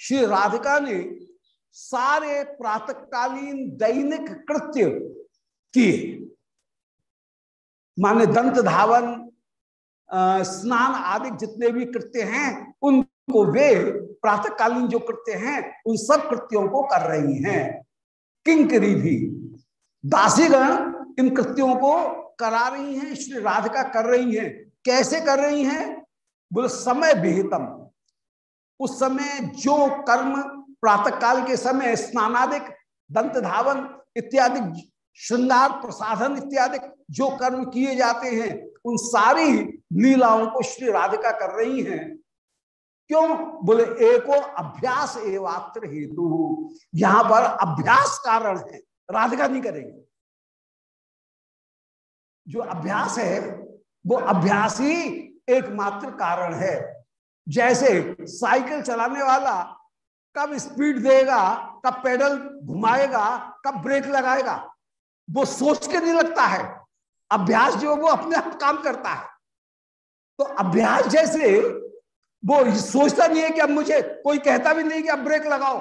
श्री राधिका ने सारे प्रातकालीन दैनिक कृत्य किए। माने दंत धावन स्नान आदि जितने भी कृत्य हैं, उनको वे प्रातकालीन जो कृत्य हैं, उन सब कृत्यों को कर रही हैं। किंकरी भी। दासीगण इन कृत्यों को करा रही हैं, श्री राधिका कर रही हैं। कैसे कर रही हैं? बोले, समय विहितम। उस समय जो कर्म प्रातः काल के समय स्नानादिक, दंत धावन इत्यादि, श्रृंगार प्रसाधन इत्यादि जो कर्म किए जाते हैं, उन सारी लीलाओं को श्री राधिका कर रही हैं। क्यों? बोले, एको अभ्यास एवात्र हेतु। यहाँ पर अभ्यास कारण है। राधिका नहीं करेंगे। जो अभ्यास है, वो अभ्यास ही एकमात्र कारण है। जैसे साइकिल चलाने वाला कब स्पीड देगा, कब पेडल घुमाएगा, कब ब्रेक लगाएगा, वो सोच के नहीं लगता है। अभ्यास जो वो अपने आप काम करता है। तो अभ्यास जैसे वो सोचता नहीं है कि अब मुझे कोई कहता भी नहीं कि अब ब्रेक लगाओ,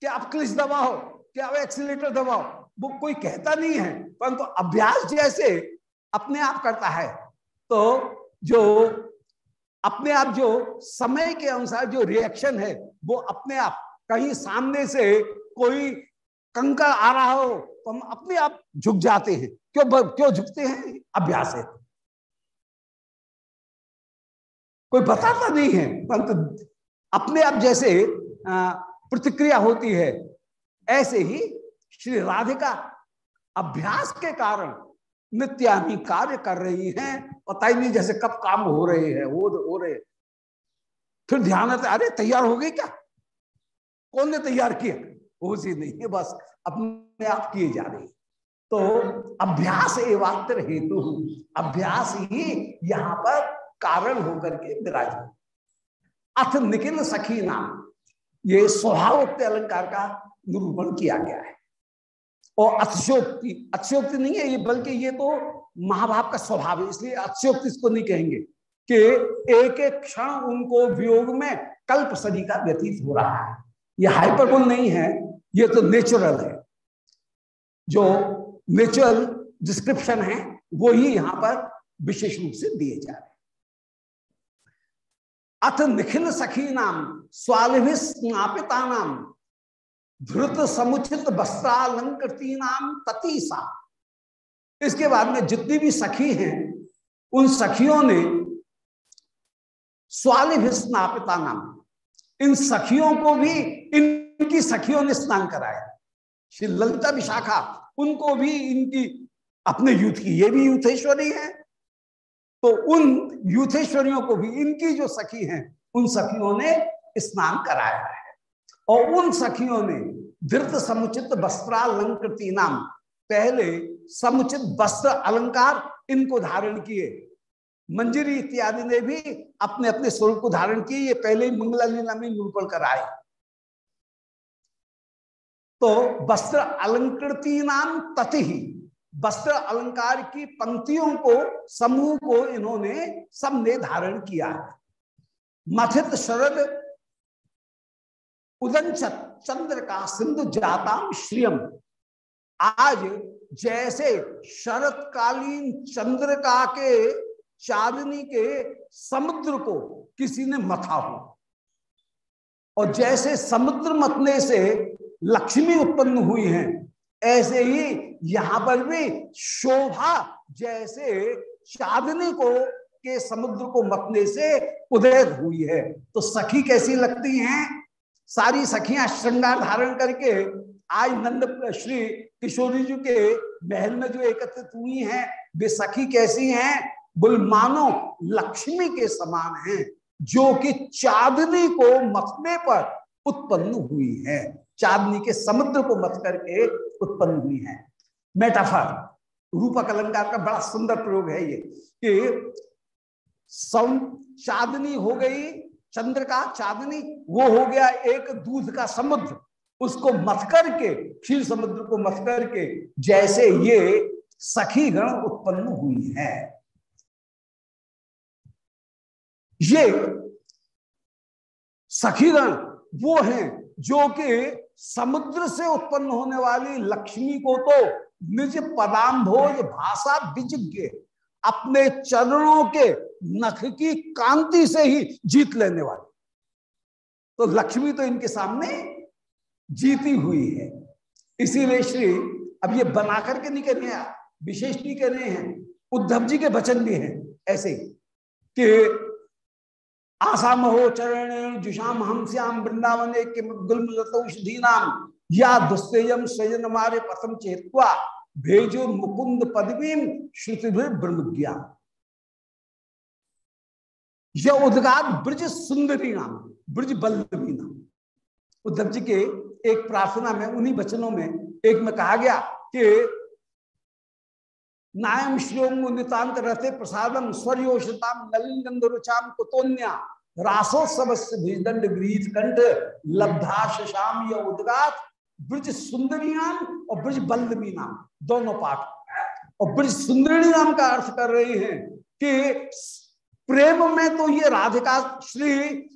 कि अब क्लिच दबाओ, कि अब एक्सीटर दबाओ, वो कोई कहता नहीं है। परंतु तो अभ्यास जैसे अपने आप करता है। तो जो अपने आप जो समय के अनुसार जो रिएक्शन है, वो अपने आप, कहीं सामने से कोई कंकड़ आ रहा हो तो हम अपने आप झुक जाते हैं। क्यों क्यों झुकते हैं? अभ्यास है। कोई बताता नहीं है, परंतु अपने आप जैसे प्रतिक्रिया होती है, ऐसे ही श्री राधिका अभ्यास के कारण नित्यामी कार्य कर रही हैं, पता ही नहीं जैसे कब काम हो रहे हैं हो हो रहे फिर ध्यान आता अरे तैयार हो गई क्या? कौन ने तैयार किया? वो सी नहीं है, बस अपने आप किए जा रही तो अभ्यास एवात्र हेतु, अभ्यास ही यहाँ पर कारण होकर के विराज अथ निखिल सखी नाम, ये स्वभाव अलंकार का निरूपण किया गया है। और अतिशोक्ति अतिशोक्ति नहीं है ये, बल्कि ये तो महाभाव का स्वभाव है, इसलिए अतिशोक्ति इसको नहीं कहेंगे कि एक एक क्षण उनको वियोग में कल्प सदी का व्यतीत हो रहा है। ये हाइपरबोल नहीं है, ये तो नेचुरल है। जो नेचुरल डिस्क्रिप्शन है, वो ही यहाँ पर विशेष रूप से दिए जा रहे अथ निखिल सखी नाम स्वालिभिस्नापिता नाम धृत समुचित वस्त्रालंकृति नाम ततीसा इसके बाद में जितनी भी सखी हैं, उन सखियों ने स्वालिभिस्नापिता नाम, इन सखियों को भी, इनकी सखियों ने स्नान कराया। श्री ललिता विशाखा, उनको भी इनकी, अपने यूथ की, ये भी यूथेश्वरी है। तो उन यूथेश्वरियों को भी इनकी जो सखी हैं, उन सखियों ने स्नान कराया है। और उन सखियों ने धृत समुचित वस्त्रालंकृति नाम पहले समुचित वस्त्र अलंकार इनको धारण किए। मंजरी इत्यादि ने भी अपने अपने स्वरूप को धारण किए, ये पहले ही मंगला लीला में निरूपण कराए तो वस्त्र अलंकृति नाम तति वस्त्र अलंकार की पंक्तियों को, समूह को इन्होंने सबने धारण किया। मथित शरद उदंचत चंद्र का सिंधु जाताम श्रियम। आज जैसे शरतकालीन चंद्रका के चांदनी के समुद्र को किसी ने मथा हो, और जैसे समुद्र मतने से लक्ष्मी उत्पन्न हुई है, ऐसे ही यहाँ पर भी शोभा जैसे चांदनी को के समुद्र को मतने से उदय हुई है। तो सखी कैसी लगती हैं? सारी सखियाँ श्रृंगार धारण करके आज नंद श्री किशोरी जी के महल में जो एकत्रित हुई हैं, वे सखी कैसी हैं? बोल, मानो लक्ष्मी के समान हैं, जो कि चांदनी को मथने पर उत्पन्न हुई है। चांदनी के समुद्र को मत करके उत्पन्न हुई है। मेटाफर रूपक अलंकार का बड़ा सुंदर प्रयोग है ये, कि चांदनी हो गई चंद्र का चांदनी, वो हो गया एक दूध का समुद्र। उसको मथ करके, क्षीर समुद्र को मथ करके, जैसे ये सखी गण उत्पन्न हुई है। ये सखीगण वो हैं जो कि समुद्र से उत्पन्न होने वाली लक्ष्मी को तो निज पदाम्भोज भाषा विजिज्ञ अपने चरणों के नख की कांति से ही जीत लेने वाली। तो लक्ष्मी तो इनके सामने जीती हुई है। इसीलिए श्री, अब ये बना करके नहीं कर रहे हैं विशेष नहीं कर रहे हैं, उद्धव जी के वचन भी हैं ऐसे कि आसाम हो चरण जुषाम हम श्याम वृंदावन नाम या दुस्तेजम सृजन मारे प्रथम चेतवा। भेजो मुकुंद पदवीम श्रुति ब्रह्म ज्ञान यह उदगात ब्रज सुंदरी नाम, ब्रज बल्लभी नाम। उद्धव जी के एक प्रार्थना में, उन्हीं वचनों में एक में कहा गया कि नायम श्रियोंग नितांत रहते प्रसादम स्वर्योषताम नलिन गंधरुचाम कुतोन्या रासोत्सव भीदंड गृहित कंठ लब्धा शशाम यह उदगात ब्रज सुंदरी नाम और ब्रज बल्लभी नाम, दोनों पाठ। और ब्रज सुंदरी नाम का अर्थ कर रहे हैं कि प्रेम में तो ये राधिका श्री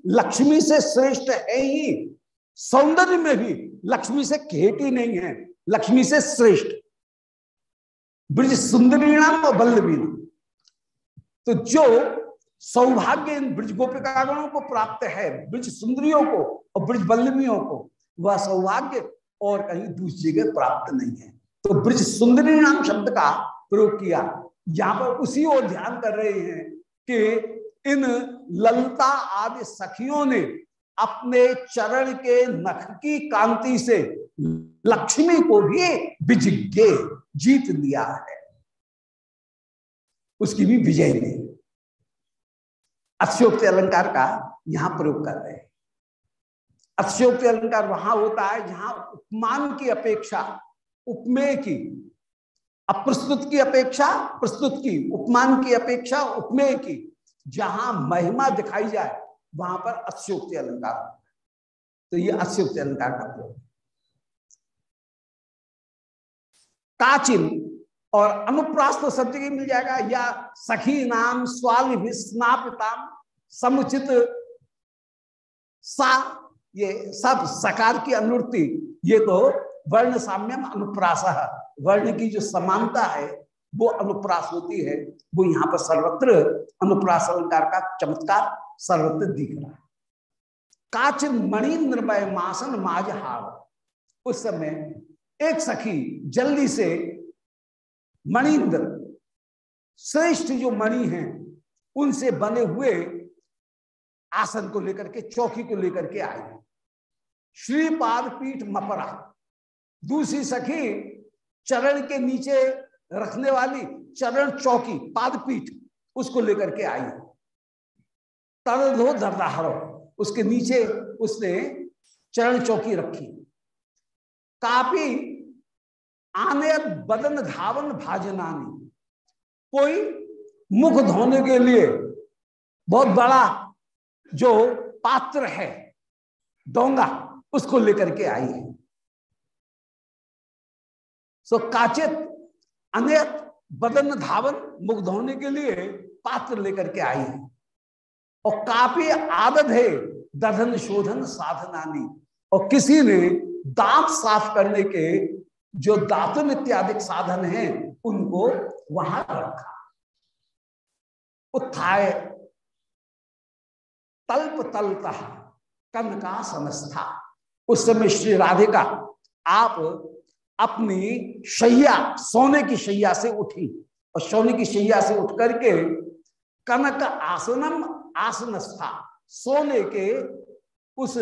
लक्ष्मी से श्रेष्ठ है ही, सौंदर्य में भी लक्ष्मी से ही नहीं है, लक्ष्मी से श्रेष्ठ। ब्रज सुंदरी नाम और बल्लभी नाम। तो जो सौभाग्य इन ब्रज गोपिकागणों को प्राप्त है, ब्रज सुंदरियों को और ब्रज बल्लभियों को, वह सौभाग्य और कहीं दूसरी जगह प्राप्त नहीं है। तो ब्रज सुंदरी नाम शब्द का प्रयोग किया। यहाँ पर उसी ओर ध्यान कर रहे हैं कि इन ललता आदि सखियों ने अपने चरण के नख की कांति से लक्ष्मी को भी विजिज्ञ जीत लिया है। उसकी भी विजय ने अक्षोक्ति अलंकार का यहाँ प्रयोग कर रहे हैं। अक्षोक्ति अलंकार वहाँ होता है जहाँ उपमान की अपेक्षा, उपमेय की, अप्रस्तुत की अपेक्षा, प्रस्तुत की, उपमान की अपेक्षा, उपमेय की, जहाँ महिमा दिखाई जाए, वहाँ पर अक्षोक्ति अलंकार तो ये अक्षोक्ति अलंकार का प्रयोग काचिन और अनुप्रास्त सब जगह मिल जाएगा, या सखी नाम, स्वाल स्नापिताम समुचित सा ये सब सकार की अनुवृत्ति। ये तो वर्ण साम्यम अनुप्रास। वर्ण की जो समानता है, वो अनुप्रास होती है। वो यहाँ पर सर्वत्र अनुप्रास अलंकार का चमत्कार सर्वत्र दिख रहा है। काचिन मणिन्द्रमय मासन माज हार उस समय एक सखी जल्दी से मणिंद्र, श्रेष्ठ जो मणि हैं, उनसे बने हुए आसन को लेकर के, चौकी को लेकर के आई। श्री पाद पीठ मपरा। दूसरी सखी चरण के नीचे रखने वाली चरण चौकी, पादपीठ, उसको लेकर के आई। तरधो दरदाहरो उसके नीचे उसने चरण चौकी रखी। कापी आने बदन धावन भाजनानी। कोई मुख धोने के लिए बहुत बड़ा जो पात्र है डोंगा उसको लेकर के आई है। सो काचित अनेक बदन, धावन मुख धोने के लिए पात्र लेकर के आई है। और काफ़ी आदत है दधन शोधन साधनानी और किसी ने दांत साफ़ करने के जो दातुन इत्यादि साधन हैं, उनको वहाँ रखा। उत्थाय तल्प तलता कनका समस्था। उस समय श्री राधिका, आप अपनी शैया, सोने की शैया से उठी। और सोने की शैया से उठ करके कनक आसनम आसनस्था, सोने के उस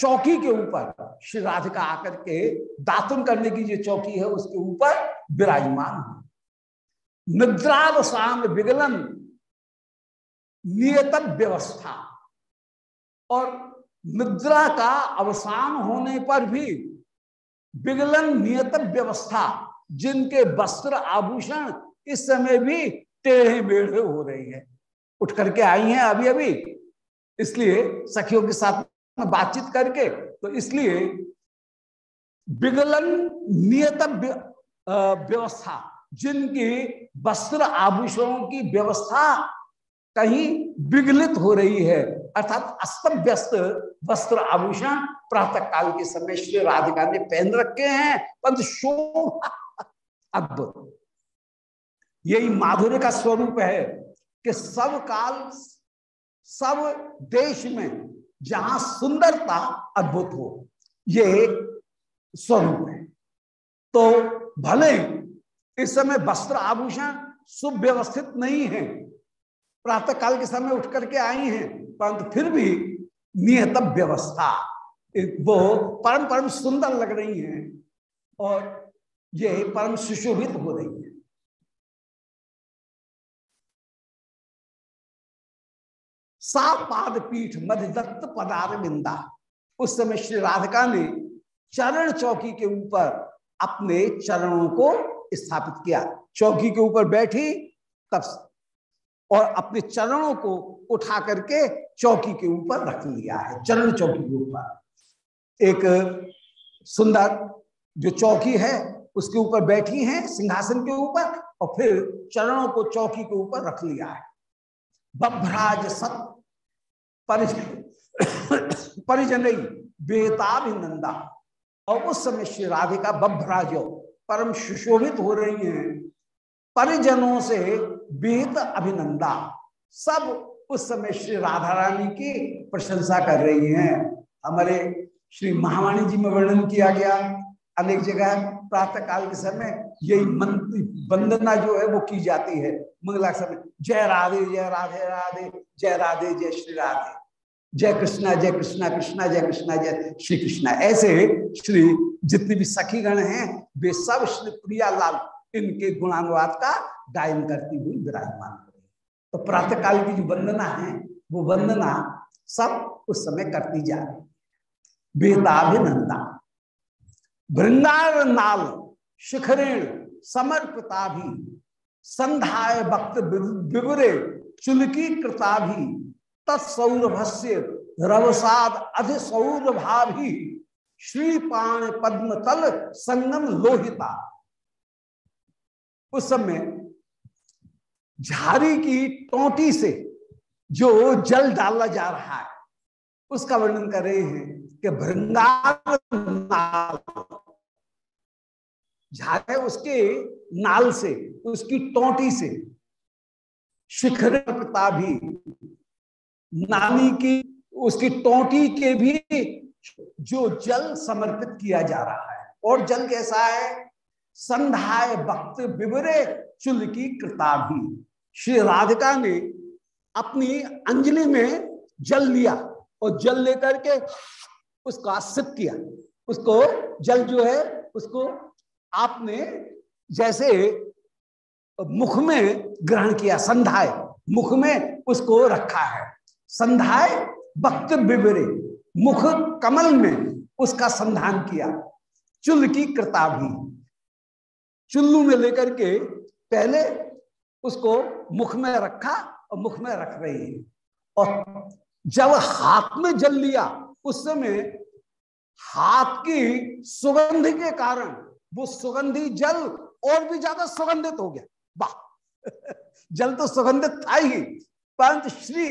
चौकी के ऊपर, श्री राधिका आकर के दातुन करने की जो चौकी है, उसके ऊपर विराजमान निद्रावसान विगलन नियत व्यवस्था और निद्रा का अवसान होने पर भी विगलन नियत व्यवस्था जिनके वस्त्र आभूषण इस समय भी टेढ़े मेढ़े हो रहे हैं। उठ करके आई हैं अभी अभी। इसलिए सखियों के साथ बातचीत करके तो इसलिए विगलन नियत व्यवस्था, जिनकी वस्त्र आभूषणों की व्यवस्था कहीं विगलित हो रही है। अर्थात अस्त व्यस्त वस्त्र आभूषण प्रातः काल के समय श्री राधिका ने पहन रखे हैं। परंतु अद्भुत यही माधुर्य का स्वरूप है कि सब काल, सब देश में जहाँ सुंदरता अद्भुत हो, ये स्वरूप है। तो भले इस समय वस्त्र आभूषण सुव्यवस्थित नहीं है प्रातः काल के समय उठ करके आई हैं, परंतु फिर भी नियत व्यवस्था। वो परम परम सुंदर लग रही हैं और ये परम सुशोभित हो रही है। सा पाद पीठ मध्यदत्त पदार बिंदा उस समय श्री राधिका ने चरण चौकी के ऊपर अपने चरणों को स्थापित किया। चौकी के ऊपर बैठी, तब और अपने चरणों को उठा करके चौकी के ऊपर रख लिया है, चरण चौकी के ऊपर। एक सुंदर जो चौकी है, उसके ऊपर बैठी हैं, सिंहासन के ऊपर, और फिर चरणों को चौकी के ऊपर रख लिया है। बभ्राज सत परिजन बेताभिनंदा और उस समय श्री राधिका बभ्राजो परम सुशोभित हो रही हैं। परिजनों से बेहद अभिनंदा। सब उस समय श्री राधा रानी की प्रशंसा कर रही हैं। हमारे श्री महावाणी जी में वर्णन किया गया। अनेक जगह प्रातः काल के समय यही मंत्र, वंदना जो है वो की जाती है। मंगला समय, जय राधे जय राधे राधे, जय राधे, जय श्री राधे। जय कृष्णा जय कृष्णा कृष्णा, जय कृष्णा, जय श्री कृष्णा। ऐसे श्री जितने भी सखी गण हैं, वे सब श्री प्रिया लाल इनके गुणानुवाद का गायन करती हुई विराजमान हो रही तो प्रातः काल की जो वंदना है, वो वंदना सब उस समय करती जा रही वेदाभिनंदा वृंदावन नाल शिखरेण समर्पिता भी संध्याय भक्त विवरे चुलकी कृता भी तत्सौरभस्य रवसाद अधिसौरभा भी श्रीपाण पद्म तल संगम लोहिता। उस समय झारी की टोटी से जो जल डाला जा रहा है, उसका वर्णन कर रहे हैं कि भृंगार नाल। झारे उसके नाल से, उसकी टोटी से। शिखर पिता भी नानी की, उसकी टोटी के भी जो जल समर्पित किया जा रहा है। और जल कैसा है? संध्याय भक्त विवरे चुल की कृता भी श्री राधिका ने अपनी अंजलि में जल लिया और जल लेकर के उसका सिप किया। उसको जल जो है, उसको आपने जैसे मुख में ग्रहण किया संध्याय मुख में उसको रखा है। संध्याय भक्त विवरे मुख कमल में उसका संधान किया। चुल की कृता भी। चुल्लू में लेकर के पहले उसको मुख में रखा और मुख में रख रही है। और जब हाथ में जल लिया, उस समय हाथ की सुगंध के कारण वो सुगंधी जल और भी ज़्यादा सुगंधित हो गया। वाह! जल तो सुगंधित था ही, परंतु श्री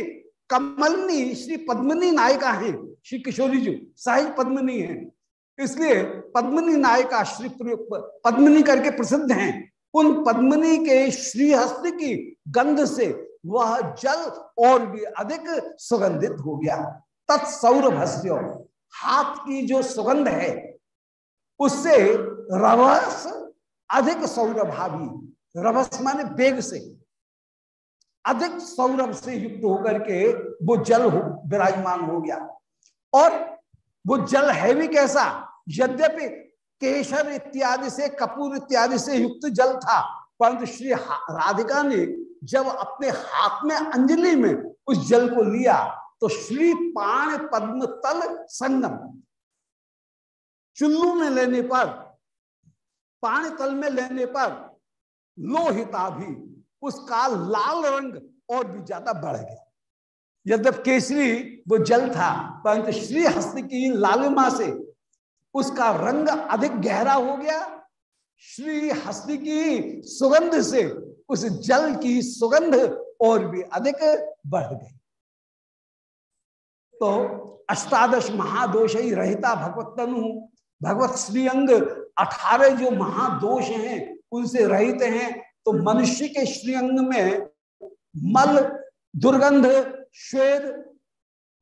कमलनी, श्री पद्मनी नायिका है, श्री किशोरी जी साहिज पद्मनी है। इसलिए पद्मनी नायिका श्री पद्मनी करके प्रसिद्ध हैं। उन पद्मनी के श्रीहस्त की गंध से वह जल और भी अधिक सुगंधित हो गया। तत्सौरभस्य, हाथ की जो सुगंध है, उससे रवस अधिक सौरभावी, रवस माने बेग से, अधिक सौरभ से युक्त होकर के वो जल हो, विराजमान हो गया। और वो जल है भी कैसा? यद्यपि केशर इत्यादि से, कपूर इत्यादि से युक्त जल था। परंतु श्री राधिका ने जब अपने हाथ में अंजलि में उस जल को लिया तो श्री पाण पद्म तल संगम चुल्लू में लेने पर, पाण तल में लेने पर लोहिता भी उसका लाल रंग और भी ज़्यादा बढ़ गया। यद्यप केसरी वो जल था, परंतु श्री हस्त की लालिमा से उसका रंग अधिक गहरा हो गया। श्री हस्त की सुगंध से उस जल की सुगंध और भी अधिक बढ़ गई। तो अष्टादश महादोष ही रहता भगवत तनु। भगवत श्रीअंग अठारह जो महादोष हैं, उनसे रहित हैं। तो मनुष्य के श्रीअंग में मल, दुर्गंध, श्वेत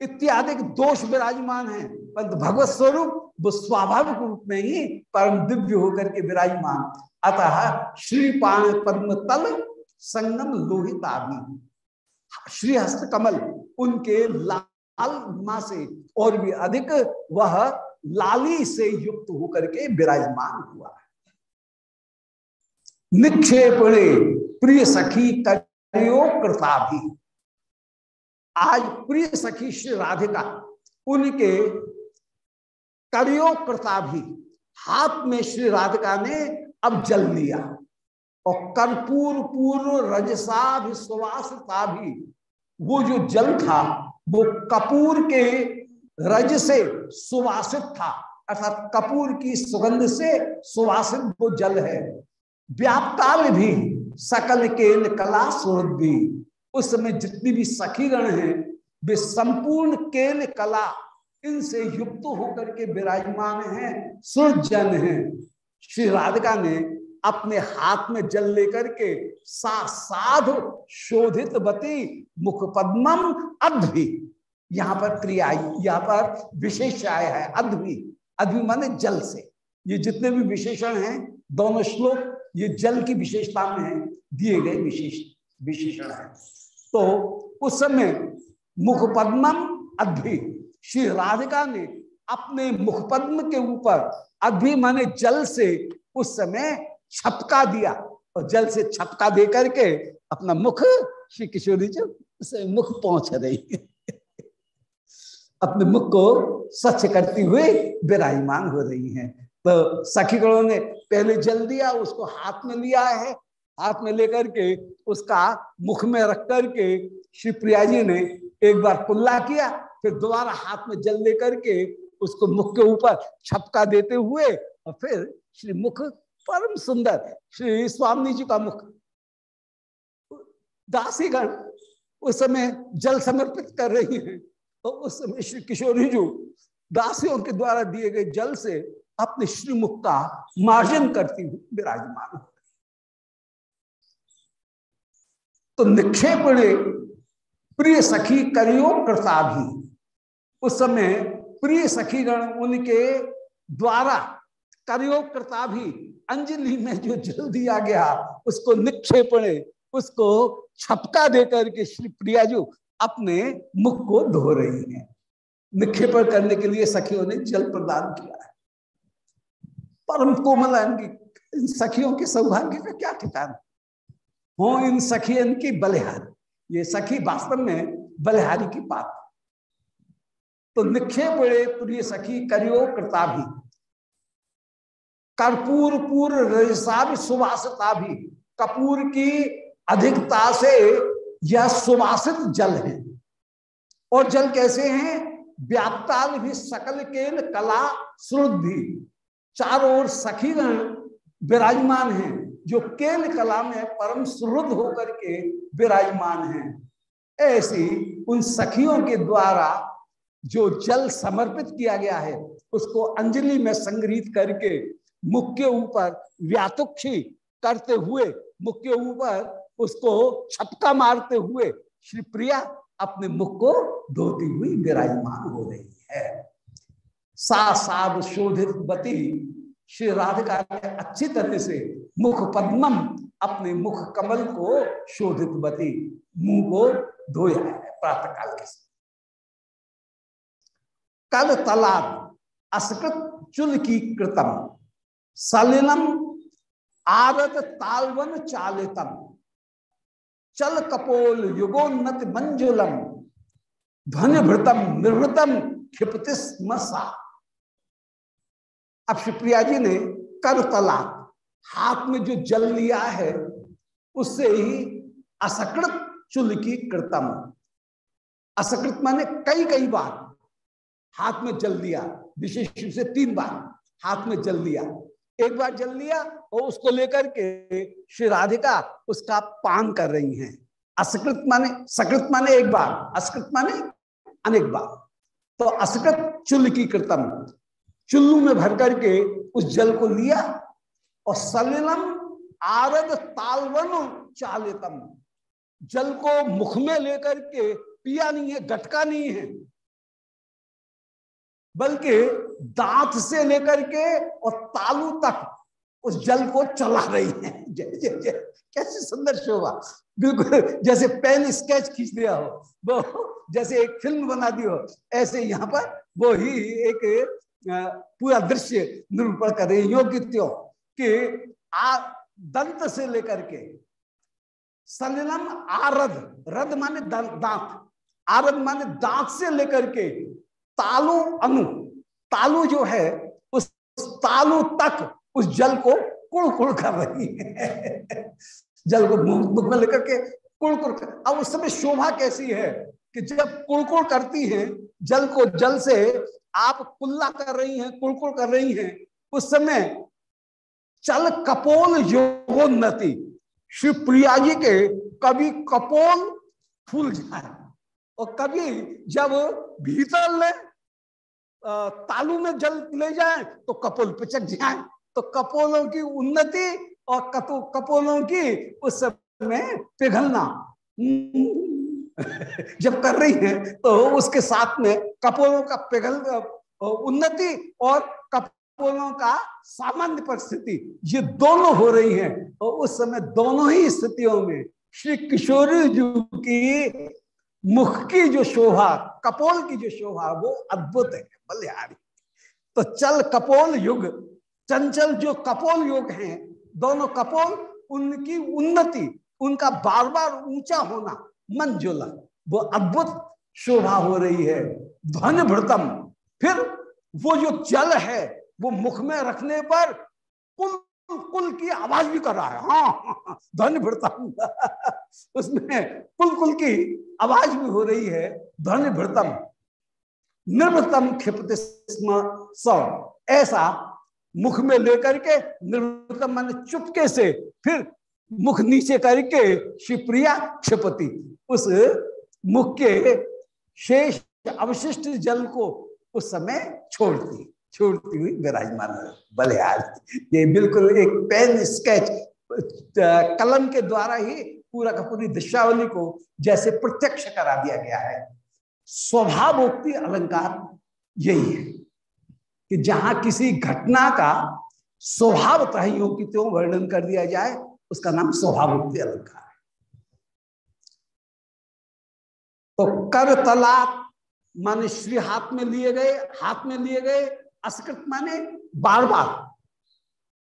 इत्यादि दोष विराजमान है। परंतु भगवत स्वरूप, वो स्वाभाविक रूप में ही परम दिव्य होकर के विराजमान। अतः श्री पाण पद्म तल संगम लोहिता श्री हस्त कमल, उनके लाल मा से और भी अधिक, वह लाली से युक्त होकर के विराजमान हुआ। निक्षेपणे प्रिय सखी करियो कृता भी आज प्रिय सखी श्री राधिका, उनके करियो कृता भी हाथ में श्री राधिका ने अब जल लिया और कर्पूर पूर्व रजसा भी। भी वो जो जल था, वो कपूर के रज से सुवासित था, अर्थात कपूर की सुगंध से सुवासित वो जल है। व्यापकाल भी, सकल के कला सुरत उस समय जितनी भी सखीगण हैं, वे संपूर्ण केल कला इनसे युक्त होकर के विराजमान हैं सुरजन हैं। श्री राधिका ने अपने हाथ में जल लेकर के सा साधु शोधित बती मुख पद्मम अद्भि। यहाँ पर क्रिया, यहाँ पर विशेष आय है, अद्भि। अद्भि माने जल से। ये जितने भी विशेषण हैं, दोनों श्लोक, ये जल की विशेषता में है, दिए गए विशेष, विशेषण है। तो उस समय मुख पद्मम अद्भि श्री राधिका ने अपने मुख पद्म के ऊपर अद्भि माने जल से उस समय छपका दिया और जल से छपका दे करके अपना मुख श्री किशोरी जी मुख पहुँच रही। अपने मुख को स्वच्छ करती हुई विराजमान हो रही हैं। तो सखीगणों ने पहले जल दिया, उसको हाथ में लिया है। हाथ में लेकर के उसका मुख में रख करके श्री प्रिया जी ने एक बार कुल्ला किया। फिर दोबारा हाथ में जल लेकर के उसको मुख के ऊपर छपका देते हुए और फिर श्री मुख परम सुंदर, श्री स्वामी जी का मुख। दासीगण उस समय जल समर्पित कर रही हैं और उस समय श्री किशोरी जी दासियों के द्वारा दिए गए जल से अपने श्रीमुख का मार्जन करती हुई विराजमान हो तो निक्षेपणे प्रिय सखी करियो कृता भी उस समय प्रिय सखीगण उनके द्वारा करता भी अंजलि में जो जल दिया गया, उसको निक्षेपणे, उसको छपका देकर के श्री प्रिया जो अपने मुख को धो रही हैं। निक्षेपण करने के लिए सखियों ने जल प्रदान किया है। परम कोमल सखियों के सौभाग्य का क्या ठिकाना? हो इन सखियन की बलिहारी। ये सखी वास्तव में बलिहारी की बात तो निक्षेपणे प्रिय सखी करियो कृता भी कर्पूर पूर्व रजसा भी सुवासता भी, कपूर की अधिकता से यह सुवासित जल है। और जल कैसे हैं? व्याप्ताल भी सकल केल कला श्रुद्धि चारों ओर सखीगण विराजमान हैं, जो केल कला में परम श्रुद्ध होकर के विराजमान हैं। ऐसी उन सखियों के द्वारा जो जल समर्पित किया गया है, उसको अंजलि में संग्रहित करके मुख के ऊपर व्यातुक्षी करते हुए मुख के ऊपर उसको छपका मारते हुए श्री प्रिया अपने मुख को धोती हुई विराजमान हो रही है। सा साध शोधित बती श्री राधिका ने अच्छी तरह से मुख पद्मम अपने मुख कमल को शोधित बती मुँह को धोया है प्रातः काल के कल तलाब असकृत चुल की कृतम सलिलम आरत तालवन चालितम चल कपोल युगोन्नत मंजुलम ध्वनि भृतम निर्वृतम क्षिपतिस्मसा अब शिवप्रिया जी ने कर तला हाथ में जो जल लिया है उससे ही असकृत चुल की कृतम असकृत माने कई कई बार हाथ में जल दिया, विशेष रूप से तीन बार, हाथ में जल दिया। एक बार जल लिया और उसको लेकर के श्री राधिका उसका पान कर रही हैं। असकृत माने, सकृत माने एक बार, असकृत माने अनेक बार। तो असकृत चुल्ल की कृतम, चुल्लू में भर करके उस जल को लिया और सलिलम आरद तालवन चालितम। जल को मुख में लेकर के पिया नहीं है, गटका नहीं है। बल्कि दांत से लेकर के और तालू तक उस जल को चला रही है। जय जय जय। कैसी सुंदर शोभा। बिल्कुल, जैसे पेन स्केच खींच दिया हो, वो जैसे एक फ़िल्म बना दी हो, ऐसे यहाँ पर वो ही एक पूरा दृश्य निरूपण कर रहे योग्य त्यों कि आ, दंत से लेकर के सलिलम आरद, रद माने दांत। आरद माने दांत से लेकर के तालु अनु तालु जो है, उस तालु तक उस जल को कुड़ कुड़ कर रही है। जल को मुख में लेकर के कुड़ कुड़ कर। अब उस समय शोभा कैसी है कि जब कुड़कुड़ करती है, जल को जल से आप कुल्ला कर रही हैं, कुड़कुड़ कर रही हैं, उस समय चल कपोल योगोन्नति, श्री प्रिया जी के कभी कपोल फूल जाए। और कभी जब भीतर ले तालू में जल ले जाए तो कपोल पिचक जाए। तो कपोलों की उन्नति और कपोलों की उस समय पिघलना। जब कर रही है तो उसके साथ में कपोलों का पिघल उन्नति और कपोलों का सामान्य परिस्थिति, ये दोनों हो रही है। और उस समय दोनों ही स्थितियों में श्री किशोरी जी की मुख की जो शोभा, कपोल की जो शोभा, वो अद्भुत है। बलिहारी तो चल कपोल युग, चंचल जो कपोल योग हैं, दोनों कपोल, उनकी उन्नति, उनका बार बार ऊँचा होना मंजुला वो अद्भुत शोभा हो रही है, ध्वन भृतम। फिर वो जो जल है, वो मुख में रखने पर कुल कुल की आवाज़ भी कर रहा है। हाँ ध्वन भृतम। उसमें कुल कुल की आवाज़ भी हो रही है, ध्वन भृतम। निर्वृतम क्षिपत ऐसा मुख में लेकर के, निर्वृतम मान चुपके से, फिर मुख नीचे करके शिवप्रिया क्षिपति उस मुख के शेष अवशिष्ट जल को उस समय छोड़ती छोड़ती हुई विराजमान बलिहार। ये बिल्कुल एक पेन स्केच कलम के द्वारा ही पूरा का पूरी दृश्यावली को जैसे प्रत्यक्ष करा दिया गया है। स्वभावोक्ति अलंकार यही है कि जहाँ किसी घटना का स्वभावतः योग की त्यों वर्णन कर दिया जाए, उसका नाम स्वभावोक्ति अलंकार है। तो कर तलाक माने श्री हाथ में लिए गए, हाथ में लिए गए, असकृत माने बार बार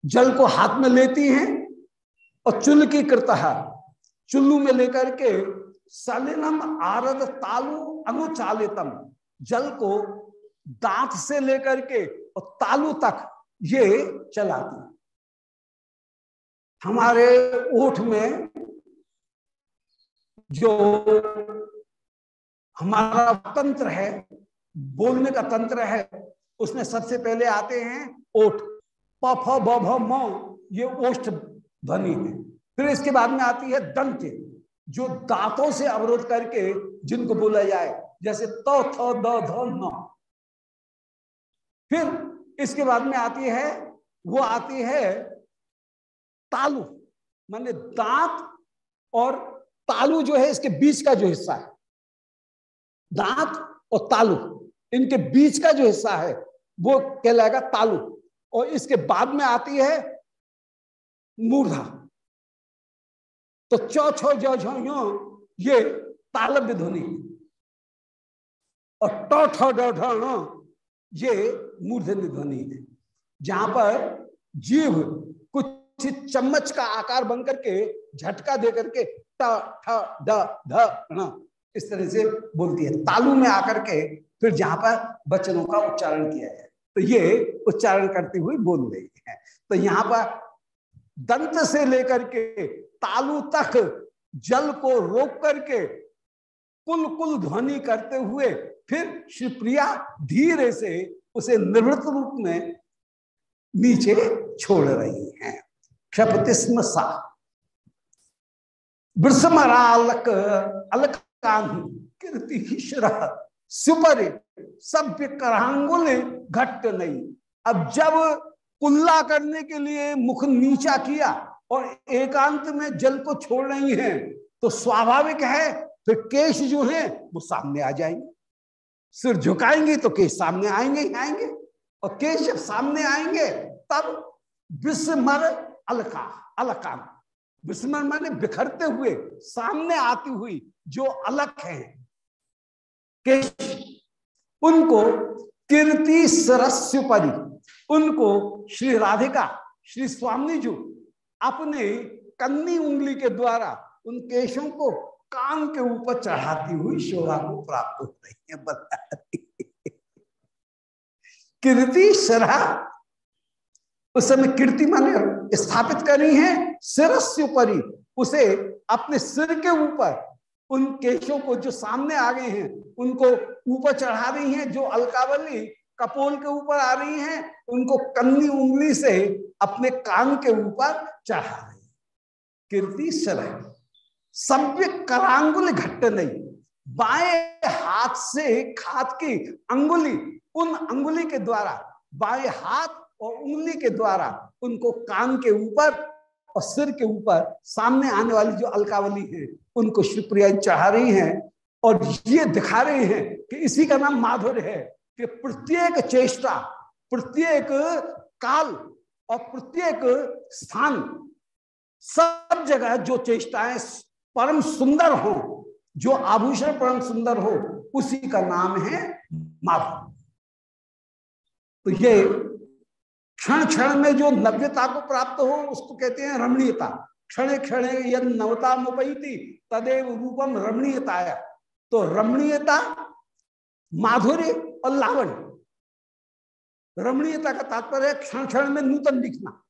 जल को हाथ में लेती हैं और चुल की कृत, चुल्लू में लेकर के सलिनम आरद तालु अनुचालितम जल को दांत से लेकर के और तालु तक ये चलाती हमारे ओठ में जो हमारा तंत्र है, बोलने का तंत्र है, उसमें सबसे पहले आते हैं ओठ। प, फ ये ओष्ठ ध्वनि है। फिर इसके बाद में आती है दंत जो दांतों से अवरोध करके जिनको बोला जाए, जैसे तो थ, द, ध, न। फिर इसके बाद में आती है, वो आती है तालु, माने दांत और तालु जो है, इसके बीच का जो हिस्सा है। दांत और तालु, इनके बीच का जो हिस्सा है, वो कहलाएगा तालु। और इसके बाद में आती है मूर्धा। तो चौ छो जो छो यो, ये तालब ध्वनि। और टो ठो डो ठो ये मूर्धन्य ध्वनि। है जहाँ पर जीव कुछ चम्मच का आकार बन करके झटका दे करके ट, ठ, ड, ध इस तरह से बोलती है। तालू में आकर के, फिर जहाँ पर वचनों का उच्चारण किया है तो ये उच्चारण करती हुई बोल रही है। तो यहाँ पर दंत से लेकर के तालु तक, जल को रोक करके कुल कुल ध्वनि करते हुए फिर श्री प्रिया धीरे से उसे निवृत्त रूप में नीचे छोड़ रही हैं। क्षपतिस्म सा। वृषमरालक सुपर सभ्य करांगुल घट नहीं। अब जब कुल्ला करने के लिए मुख नीचा किया और एकांत में जल को छोड़ रही हैं तो स्वाभाविक है, फिर केश जो है, वो सामने आ जाएँगे। सिर झुकाएँगे तो केश सामने आएँगे ही आएँगे, और केश जब सामने आएँगे, तब विस्मर अलका अलका विस्मर माने बिखरते हुए, सामने आती हुई जो अलग है। केश, उनको कीर्ति सरस्य परी उनको श्री राधिका, श्री स्वामी जी अपने कन्नी उंगली के द्वारा उन केशों को कान के ऊपर चढ़ाती हुई शोभा को प्राप्त हो रही है कीर्ति सरा उस समय कीर्ति माने स्थापित करी है सिरस्य परी उसे अपने सिर के ऊपर उन केशों को जो सामने आ गए हैं, उनको ऊपर चढ़ा रही हैं, जो अलकावली कपोल के ऊपर आ रही हैं, उनको कन्नी उंगली से अपने कान के ऊपर चढ़ा रही कीर्ति सरह सभ्य करांगुल घट्ट नहीं। बाएँ हाथ से खात की अंगुली, उन अंगुली के द्वारा, बाएँ हाथ और उंगली के द्वारा उनको कान के ऊपर और सिर के ऊपर, सामने आने वाली जो अलकावली है, उनको शिवप्रिया चढ़ा रही हैं और ये दिखा रहे हैं कि इसी का नाम माधुर्य है। कि प्रत्येक चेष्टा, प्रत्येक काल और प्रत्येक स्थान, सब जगह जो चेष्टाएँ परम सुंदर हो, जो आभूषण परम सुंदर हो, उसी का नाम है माधुर्य तो ये क्षण क्षण में जो नव्यता को प्राप्त हो, उसको कहते हैं रमणीयता। क्षण क्षण यद नवता मुपैती, तदेव रूपम रमणीयता तो रमणीयता माधुर्य और लावण्य रमणीयता का तात्पर्य है क्षण क्षण में नूतन दिखना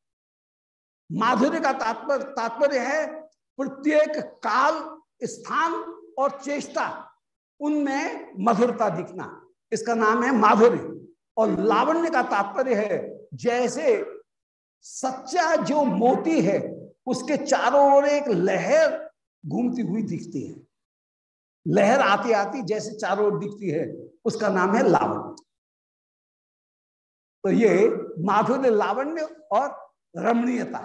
माधुर्य का तात्पर्य तात्पर्य है, प्रत्येक काल, स्थान और चेष्टा, उनमें मधुरता दिखना। इसका नाम है माधुर्य। और लावण्य का तात्पर्य है, जैसे सच्चा जो मोती है, उसके चारों ओर एक लहर घूमती हुई दिखती है। लहर आती आती जैसे चारों ओर दिखती है, उसका नाम है लावण्य। तो ये माधुर्य लावण्य और रमणीयता,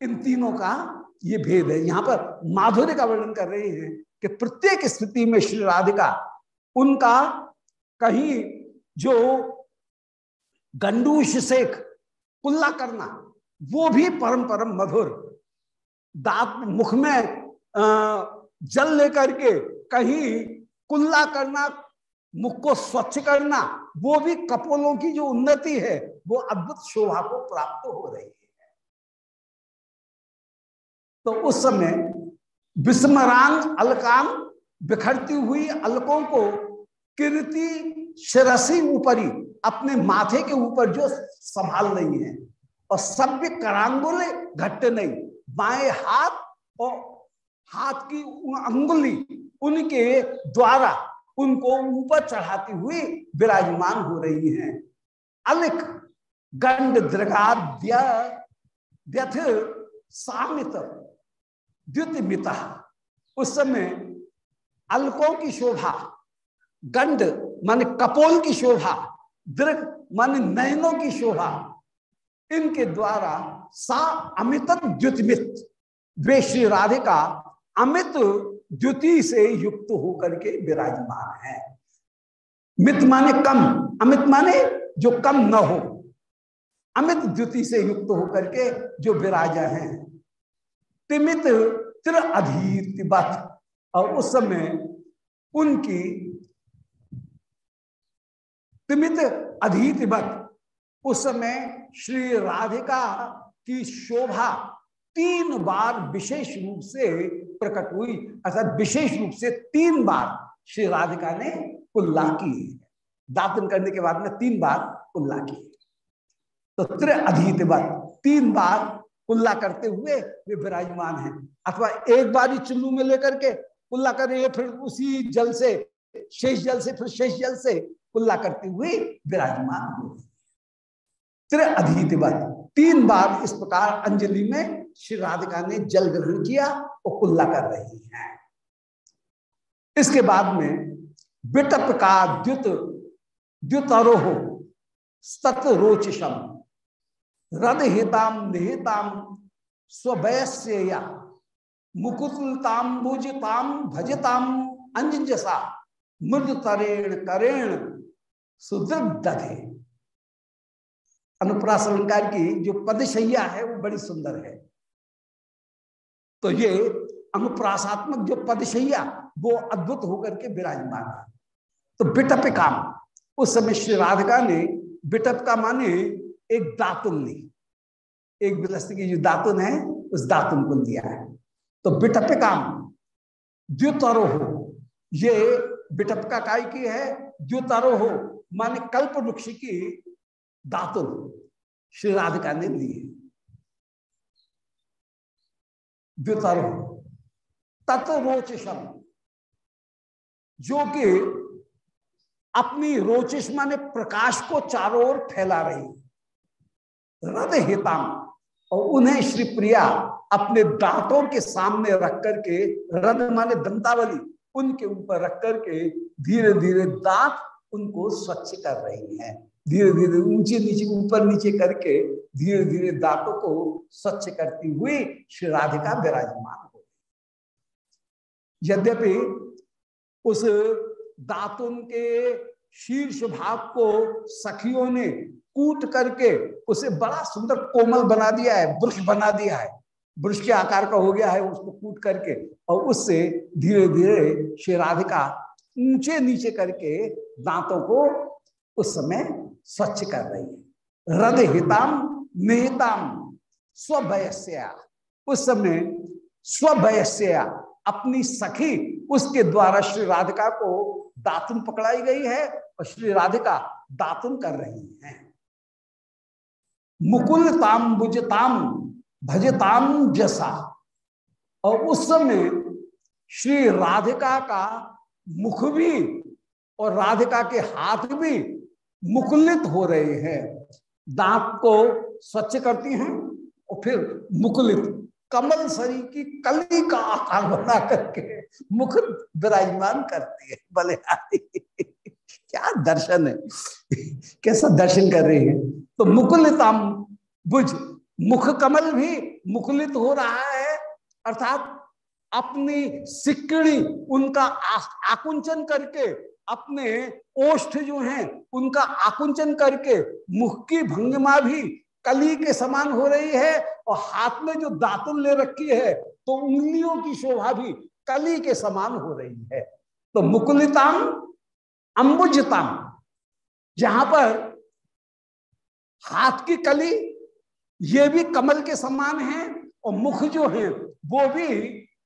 इन तीनों का ये भेद है। यहाँ पर माधुर्य का वर्णन कर रहे हैं कि प्रत्येक स्थिति में श्री राधिका, उनका कहीं जो गंडूश सेक कुल्ला करना, वो भी परम परम मधुर। दांत मुख में जल लेकर के कहीं कुल्ला करना, मुख को स्वच्छ करना, वो भी कपोलों की जो उन्नति है, वो अद्भुत शोभा को प्राप्त हो रही है। तो उस समय विस्मरांग अलकान बिखरती हुई अलकों को कीर्ति शिरसी ऊपरी अपने माथे के ऊपर जो संभाल रही है, और सभ्य करांगुले घट्ट नहीं, बाएँ हाथ और हाथ की अंगुली उनके द्वारा उनको ऊपर चढ़ाती हुई विराजमान हो रही हैं। अलिक गंड दृगाद्य व्यथ सामित, द्युतिमिता। उस समय अलकों की शोभा, गंड मान कपोल की शोभा, दृग मान नयनों की शोभा, इनके द्वारा सा अमित, द्युतिमित। वे श्री राधिका अमित द्युति से युक्त होकर के विराजमान है। मित माने कम, अमित माने जो कम न हो। अमित द्युति से युक्त होकर के जो विराजा है। तिमित तिर अधीत और उस समय उनकी तिमित अधीत उस समय श्री राधिका की शोभा तीन बार विशेष रूप से प्रकट हुई, अर्थात विशेष रूप से तीन बार श्री राधिका ने कुल्ला की दातन करने के बाद में तीन बार कुल्ला की तो त्रि अधीत तीन बार कुल्ला करते हुए वे विराजमान हैं। अथवा एक बार ही चुल्लू में लेकर के कुल्ला करेंगे फिर उसी जल से, शेष जल से, फिर शेष जल से कुल्ला करते हुए विराजमान हो त्रि अधीत तीन बार इस प्रकार अंजलि में श्री राधिका ने जल ग्रहण किया और कुल्ला कर रही हैं। इसके बाद में बिटप का द्युत, द्युतरोह सत रोचिशम निहिताम स्वयस्य या भजताम अंजसा मृद तरेण करेण सुदृढ़ दधे अनुप्रास अलंकार की जो पदशैया है, वो बड़ी सुंदर है। तो ये अनुप्रासात्मक जो पदशैया, वो अद्भुत होकर के विराजमान है। तो बिटप काम। उस समय श्री राधिका ने बिटप का माने एक दातुन ली। एक बिलस्त की जो दातुन है, उस दातुन को लिया है। तो बिटप काम। द्युतरो हो। ये बिटप का काय की है? द्युतरो हो। माने कल्प वृक्ष की दातुन श्री राधिका ने लिए द्वितरो। तत्रोचिशम जो कि अपनी रोचिश माने प्रकाश को चारों ओर फैला रही रद हिताम और उन्हें श्री प्रिया अपने दांतों के सामने रख करके रद माने दंतावली, उनके ऊपर रख करके धीरे धीरे दांत उनको स्वच्छ कर रही हैं। धीरे धीरे ऊँचे नीचे ऊपर नीचे करके धीरे धीरे दांतों को स्वच्छ करती हुई श्री राधिका विराजमान हो यद्यपि उस दातुन के शीर्ष भाग को सखियों ने कूट करके उसे बड़ा सुंदर कोमल बना दिया है, वृक्ष बना दिया है, वृक्ष के आकार का हो गया है उसको कूट करके और उससे धीरे धीरे श्री राधिका ऊँचे नीचे करके दांतों को उस समय स्वच्छ कर रही है। हृदय हिताम निहिताम स्वयस्या उस समय स्वयस्या अपनी सखी उसके द्वारा श्री राधिका को दातुन पकड़ाई गई है और श्री राधिका दातुन कर रही हैं। मुकुलताम, बुजताम, भजताम जसा। और उस समय श्री राधिका का मुख भी और राधिका के हाथ भी मुकुलित हो रहे हैं। दांत को स्वच्छ करती हैं और फिर मुकुलित, कमल सरी की कली का आकार बना करके मुख विराजमान करती है भले क्या दर्शन है? कैसा दर्शन कर रहे हैं? तो मुकुलिताम बुझ, मुख कमल भी मुकुलित हो रहा है, अर्थात अपनी सिकड़ी उनका आकुंचन करके, अपने ओष्ठ जो हैं, उनका आकुंचन करके मुख की भंगिमा भी कली के समान हो रही है और हाथ में जो दातुन ले रखी है तो उंगलियों की शोभा भी कली के समान हो रही है। तो मुकुलिताम, अंबुजताम, जहाँ पर हाथ की कली, ये भी कमल के समान है और मुख जो है, वो भी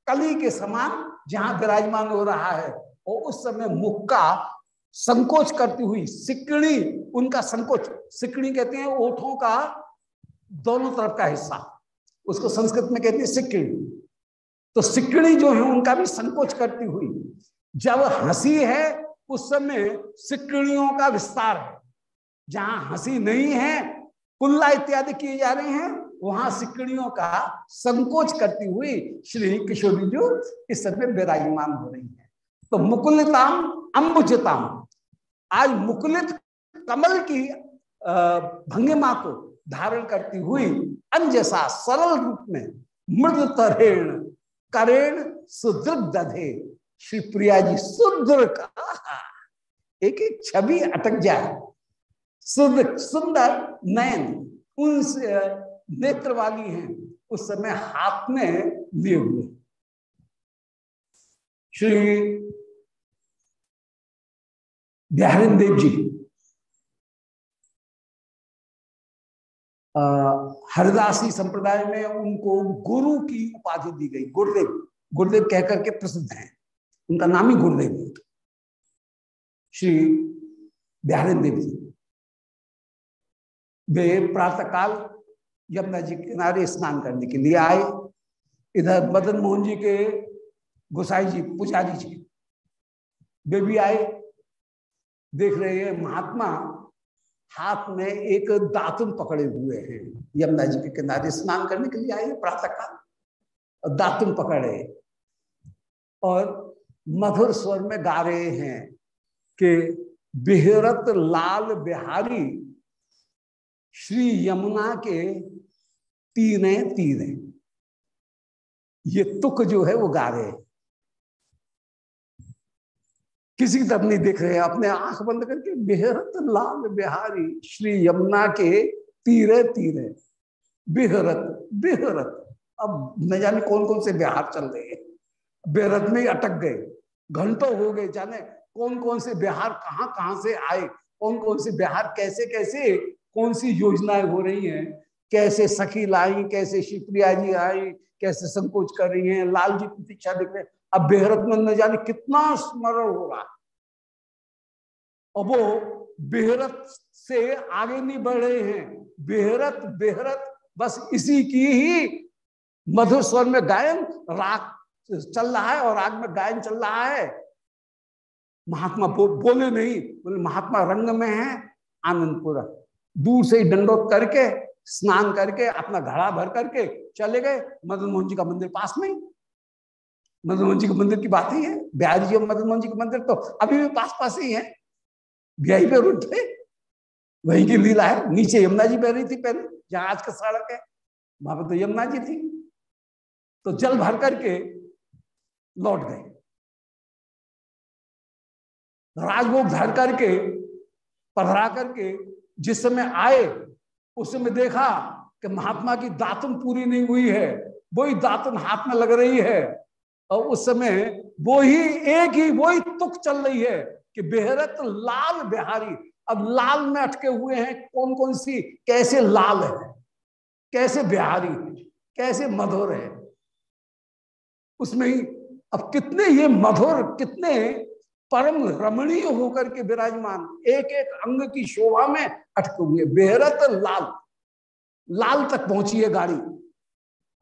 कली के समान जहाँ विराजमान हो रहा है। और उस समय मुख का संकोच करती हुई सिकड़ी, उनका संकोच, सिकड़ी कहते हैं, ओठों का दोनों तरफ़ का हिस्सा। उसको संस्कृत में कहते हैं सिक्किड़ी। तो सिक्किड़ी जो है, उनका भी संकोच करती हुई, जब हँसी है, उस समय सिक्किड़ियों का विस्तार है। जहाँ हँसी नहीं है, कुल्ला इत्यादि किए जा रहे हैं, वहाँ सिकड़ियों का संकोच करती हुई श्री किशोरी जो इस समय विराजमान हो रही है। तो मुकुलताम अम्बुजताम आज मुकुलित कमल की भंगिमा को धारण करती हुई अंजसा सरल रूप में मृद तरेण, करेण सुदृढ़ दधे। श्री प्रिया जी सुदृढ़ का एक एक छवि अटक जाए। सुंदर नयन उन नेत्र वाली हैं। उस समय हाथ में लिए हुए श्री बिहारी देव जी हरिदासी संप्रदाय में उनको गुरु की उपाधि दी गई, गुरुदेव। गुरुदेव कहकर के प्रसिद्ध हैं। उनका नाम ही गुरुदेव है। श्री बिहारी देव जी। वे प्रातः काल यमुना जी किनारे स्नान करने के लिए आए। इधर मदन मोहन जी के गोसाई जी, पुजारी जी, वे भी आए। देख रहे हैं महात्मा हाथ में एक दातुन पकड़े हुए हैं। यमुना जी के किनारे स्नान करने के लिए आए प्रातः काल दातुन पकड़े। और मधुर स्वर में गा रहे हैं कि बिहरत लाल बिहारी, श्री यमुना के तीने तीरे ये तुक जो है वो गा रहे हैं। किसी की तरफ़ नहीं देख रहे हैं। अपने आँख बंद करके बेहरत लाल बिहारी श्री यमुना के तीरे तीरे बेहरत बेहरत। अब न जाने कौन कौन से बिहार चल रहे हैं। बेहरत में ही अटक गए। घंटों हो गए जाने कौन कौन से बिहार कहाँ कहाँ से आए कौन कौन से बिहार कैसे कैसे, कौन सी योजनाएँ हो रही हैं, कैसे सखी लाई, कैसे शिवप्रिया जी आई, कैसे संकोच कर रही हैं, लाल जी प्रतीक्षा देख रहे अब बेहरत में न जाने कितना स्मरण हो रहा और वो बेहरत से आगे नहीं बढ़ रहे हैं। बेहरत बेहरत बस इसी की ही मधुर स्वर में गायन राग चल रहा है और राग में गायन चल रहा है। महात्मा बो, बोले नहीं बोले महात्मा रंग में है आनंदपुर। दूर से ही दंडोत करके स्नान करके अपना घड़ा भर करके चले गए। मदन मोहन जी का मंदिर पास में ही। मदन मोहन जी के मंदिर की बात ही है। बिहारी जी और मदन मोहन जी के मंदिर तो अभी भी पास पास ही है। बिहाई पे रुट थे। वही की लीला है। नीचे यमुना जी बह रही थी पहले, जहाँ आज का सड़क है। वहाँ पर तो यमुना जी थी। तो जल भर करके लौट गए। राजभोग धर करके, पधरा करके जिस समय आए, उस समय देखा कि महात्मा की दातुन पूरी नहीं हुई है। वही दातुन हाथ में लग रही है। और उस समय वो ही एक ही वही तुक चल रही है कि बेहरत लाल बिहारी। अब लाल में अटके हुए हैं कौन कौन सी? कैसे लाल है? कैसे बिहारी है? कैसे मधुर है? उसमें ही अब कितने ये मधुर, कितने परम रमणीय होकर के विराजमान एक एक अंग की शोभा में अटके हुए बेहरत लाल लाल तक पहुँची है गाड़ी।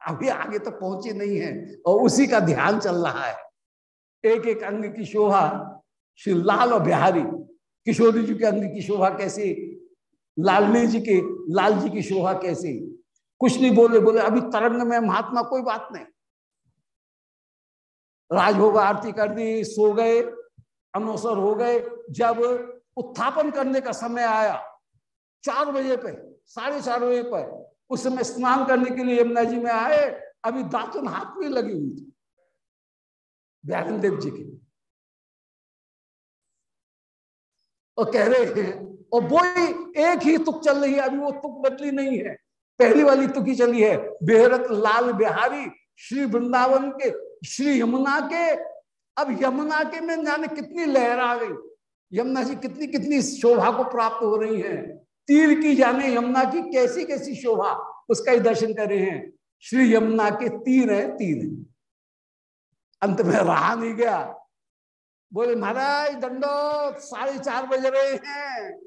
अभी आगे तक पहुँची नहीं है और उसी का ध्यान चल रहा है। एक एक अंग की शोभा, श्री लाल और बिहारी, किशोरी जी के अंग की शोभा कैसी? लालनी जी की, लाल जी की शोभा कैसी? कुछ नहीं बोले बोले, अभी तरंग में महात्मा, कोई बात नहीं। राजभोग आरती कर दी, सो गए अनुसर हो गए। जब उत्थापन करने का समय आया, चार बजे पे, साढ़े चार बजे पर उस समय स्नान करने के लिए यमुना जी में आए, अभी दातुन हाथ में लगी हुई थी। व्याघन देव जी की। और कह रहे हैं, और वो एक ही तुक चल रही है, अभी वो तुक बदली नहीं है। पहली वाली तुकी चली है, बेहरत लाल बिहारी, श्री वृंदावन के, श्री यमुना के। अब यमुना के में जाने कितनी लहर आ गई? यमुना जी कितनी कितनी शोभा को प्राप्त हो रही है? तीर की जाने यमुना की कैसी कैसी शोभा, उसका ही दर्शन कर रहे हैं। श्री यमुना के तीर है तीर अंत में रहा नहीं गया। बोले, महाराज, दंडो, साढ़े चार बज रहे हैं।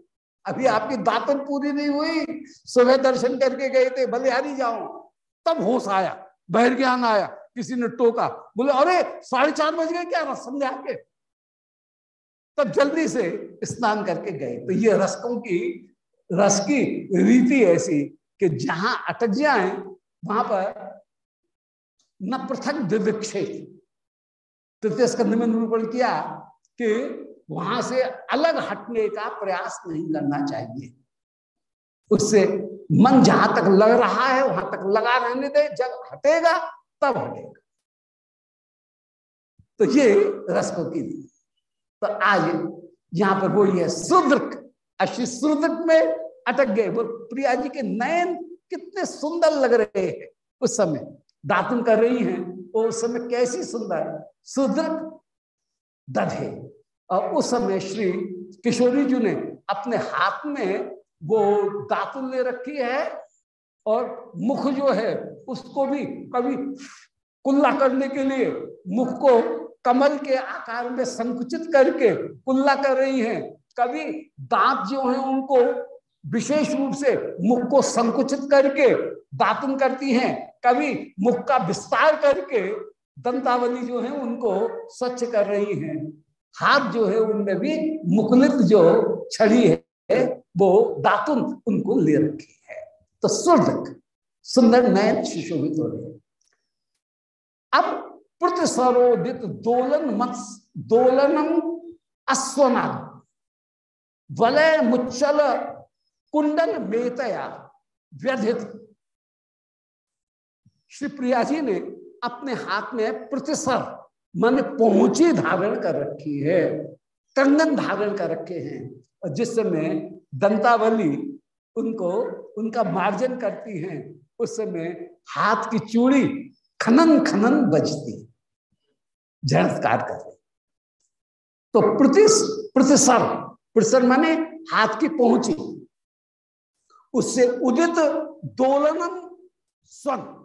अभी आपकी दातन पूरी नहीं हुई। सुबह दर्शन करके गए थे बलिहारी जाओ तब होश आया बहर ज्ञान आया, किसी ने टोका। बोले, अरे, साढ़े चार बज गए क्या? रस समझा के? तब जल्दी से स्नान करके गए। तो ये रसकों की रस की रीति ऐसी कि जहाँ अटक जाए वहाँ पर न पृथक दिव्य तृतीय स्कंध में निरूपण किया कि वहाँ से अलग हटने का प्रयास नहीं करना चाहिए। उससे मन जहाँ तक लग रहा है, वहाँ तक लगा रहने दे। जब हटेगा, तब हटेगा। तो ये रसको की तो आज यहाँ पर वो ये अश्री सुदृक में अटक गए। वो प्रिया जी के नयन कितने सुंदर लग रहे हैं। उस समय दातुन कर रही हैं वो उस समय कैसी सुंदर सुदृक दधे और उस समय श्री किशोरी जी ने अपने हाथ में वो दातुन ले रखी है और मुख जो है उसको भी कभी कुल्ला करने के लिए मुख को कमल के आकार में संकुचित करके कुल्ला कर रही हैं। कभी दांत जो है उनको विशेष रूप से मुख को संकुचित करके दातुन करती हैं, कभी मुख का विस्तार करके दंतावली जो है उनको स्वच्छ कर रही हैं। हाथ जो है उनमें भी मुकुलित जो छड़ी है, वो दातुन उनको ले रखी है। तो सुर्धक सुंदर नयन सुशोभित हो रहे अब प्रतिसरोदित दोलन मत दोलनम अस्वना वलय मुच्चल कुंडल बेतया व्यधित। श्री प्रिया जी ने अपने हाथ में प्रतिसर, मन पहुँची धारण कर रखी है, कंगन धारण कर रखे हैं, और जिस समय दंतावली उनको, उनका मार्जन करती हैं, उस समय हाथ की चूड़ी खनन खनन बजती झणकार कर रहे। तो प्रतिस, प्रतिसर प्रतिसर माने हाथ की पहुँची उससे उदित दोलनम स्वन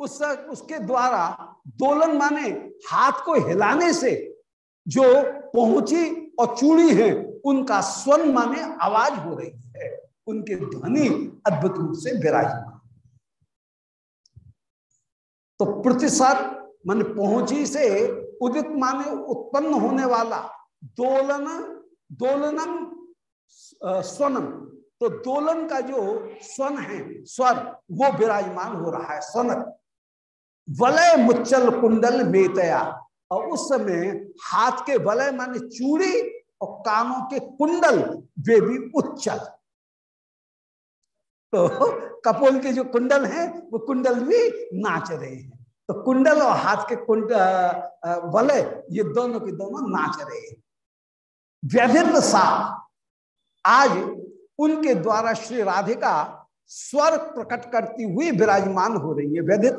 उस, उसके द्वारा दोलन माने हाथ को हिलाने से जो पहुँची और चूड़ी है, उनका स्वन माने आवाज़ हो रही है। उनके ध्वनि अद्भुत रूप से विराजमान। तो प्रतिशत मान पहुँची से उदित माने उत्पन्न होने वाला दोलन, दोलनम स्वनम। तो दोलन का जो स्वन है, स्वर, वो विराजमान हो रहा है स्वनक वलय मुच्चल कुंडल बेतया और उस समय हाथ के वलय माने चूड़ी और कानों के कुंडल, वे भी उच्चल। तो कपोल के जो कुंडल हैं, वो कुंडल भी नाच रहे हैं। तो कुंडल और हाथ के कुंड वलय, ये दोनों के दोनों नाच रहे हैं। व्यधित सा। आज उनके द्वारा श्री राधिका स्वर प्रकट करती हुई विराजमान हो रही है। व्यधित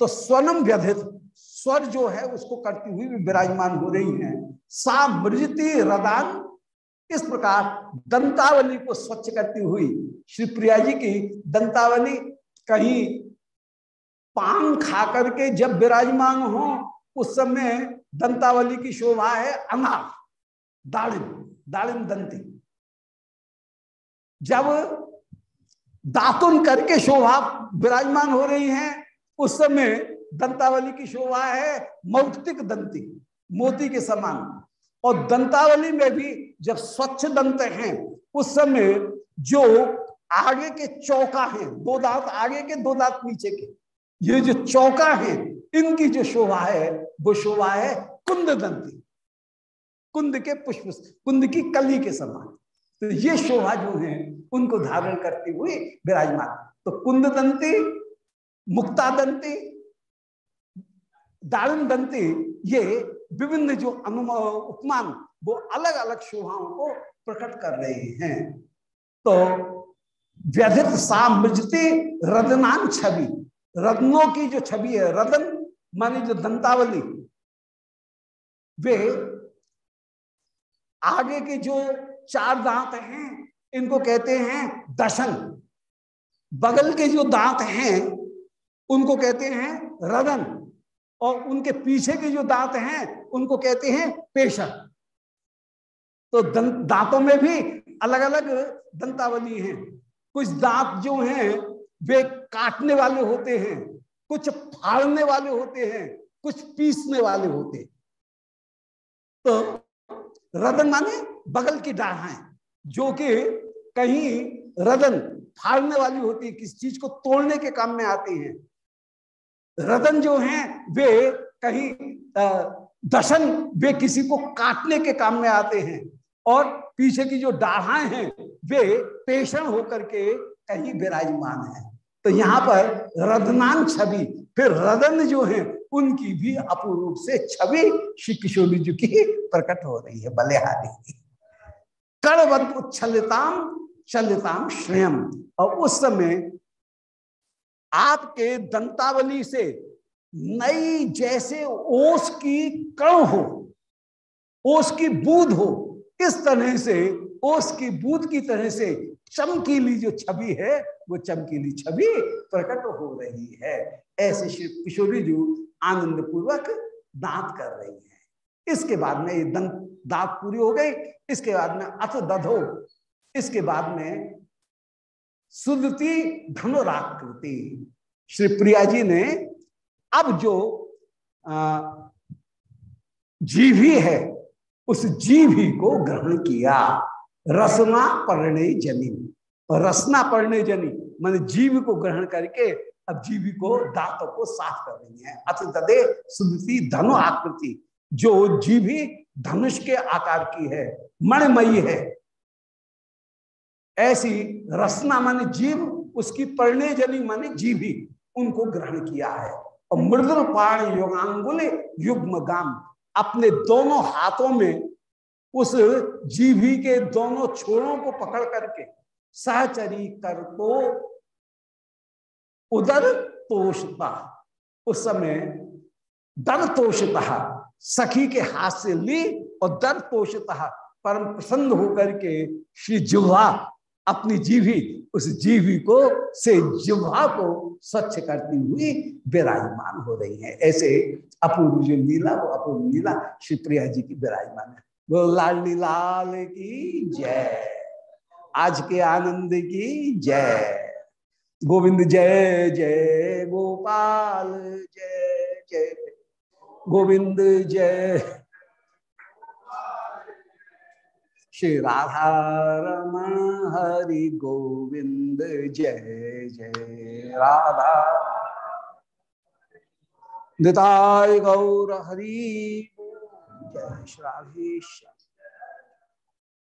तो स्वनम व्यधित स्वर जो है उसको करती हुई भी विराजमान हो रही है। सा मृजती रदान, इस प्रकार दंतावली को स्वच्छ करती हुई श्री प्रिया जी की दंतावली कहीं पान खा करके जब विराजमान हो, उस समय दंतावली की शोभा है अनार दाड़िम दाड़िम दंती। जब दातुन करके शोभा विराजमान हो रही है, उस समय दंतावली की शोभा है मौक्तिक दंती, मोती के समान। और दंतावली में भी जब स्वच्छ दंत हैं, उस समय जो आगे के चौका हैं, दो दांत आगे के, दो दांत नीचे के, ये जो चौका है, इनकी जो शोभा है, वो शोभा है कुंद दंती। कुंद के पुष्प, कुंद की कली के समान। तो ये शोभा जो है, उनको धारण करती हुई विराजमान। तो कुंद दंती मुक्ता दंती दारुण दंती ये विभिन्न जो अनुम, उपमान, वो अलग अलग शोभाओं को प्रकट कर रहे हैं। तो व्यधित सामृजते रदनान छवि। रत्नों की जो छवि है, रदन माने जो दंतावली। वे आगे के जो चार दांत हैं, इनको कहते हैं दशन बगल के जो दांत हैं, उनको कहते हैं रदन। और उनके पीछे के जो दांत हैं, उनको कहते हैं पेशर। तो दांतों में भी अलग अलग दंतावली हैं। कुछ दांत जो हैं, वे काटने वाले होते हैं, कुछ फाड़ने वाले होते हैं, कुछ पीसने वाले होते हैं। तो रदन माने बगल की है, जो कि कहीं रदन फाड़ने वाली होती है, किसी चीज़ को तोड़ने के काम में आती हैं। रदन जो हैं, वे कहीं दशन वे किसी को काटने के काम में आते हैं और पीछे की जो डाढ़ाएँ हैं, वे पेशण होकर के कहीं विराजमान है। तो यहाँ पर रदनान छवि, फिर रदन जो है, उनकी भी अपूर्व से छवि श्री किशोरी जी की प्रकट हो रही है, बलिहारी। कड़वत उच्छलिताम, चलिताम श्रेयम। और उस समय आपके दंतावली से नई जैसे ओस की कण हो, ओस की बूद हो, इस तरह से, ओस की बूद की तरह से चमकीली जो छवि है, वो चमकीली छवि प्रकट हो रही है। ऐसे श्री किशोरी जी आनंद पूर्वक दांत कर रही है। इसके बाद में ये दंत दांत पूरी हो गई, इसके बाद में अथ दधो। इसके बाद में सुदती धनुराकृति। श्री प्रिया जी ने अब जो जीवी है, उस जीवी को ग्रहण किया। रसना परणे जनी। रसना परणे जनी, मान जीव को ग्रहण करके अब जीवी को दांतों को साफ़ कर रही है। अथ ददे सुदती धनु आकृति जो जीवी धनुष के आकार की है, मणिमयी है। ऐसी रसना माने जीव, उसकी परणे जनी माने जीवी उनको ग्रहण किया है। और मृदुल पाण योगांगुल युग्म गाम अपने दोनों हाथों में उस जीवी के दोनों छोरों को पकड़ करके सहचरी कर को उदर तोषता उस समय दर तोषता सखी के हाथ से ली और दर तोषता परम प्रसन्न होकर के श्री जुहा अपनी जीवी उस जीवी को, से जिह्वा को स्वच्छ करती हुई विराजमान हो रही है। ऐसे अपूर्व जो लीला, वो अपूर्व लीला श्री प्रिया जी की विराजमान है। वो लाल लाल की जय, आज के आनंद की जय। गोविंद जय जय, गोपाल जय जय। गोविंद जय। श्री राधा हरि गोविंद जय जय राधा। निताय गौर हरि। जय श्री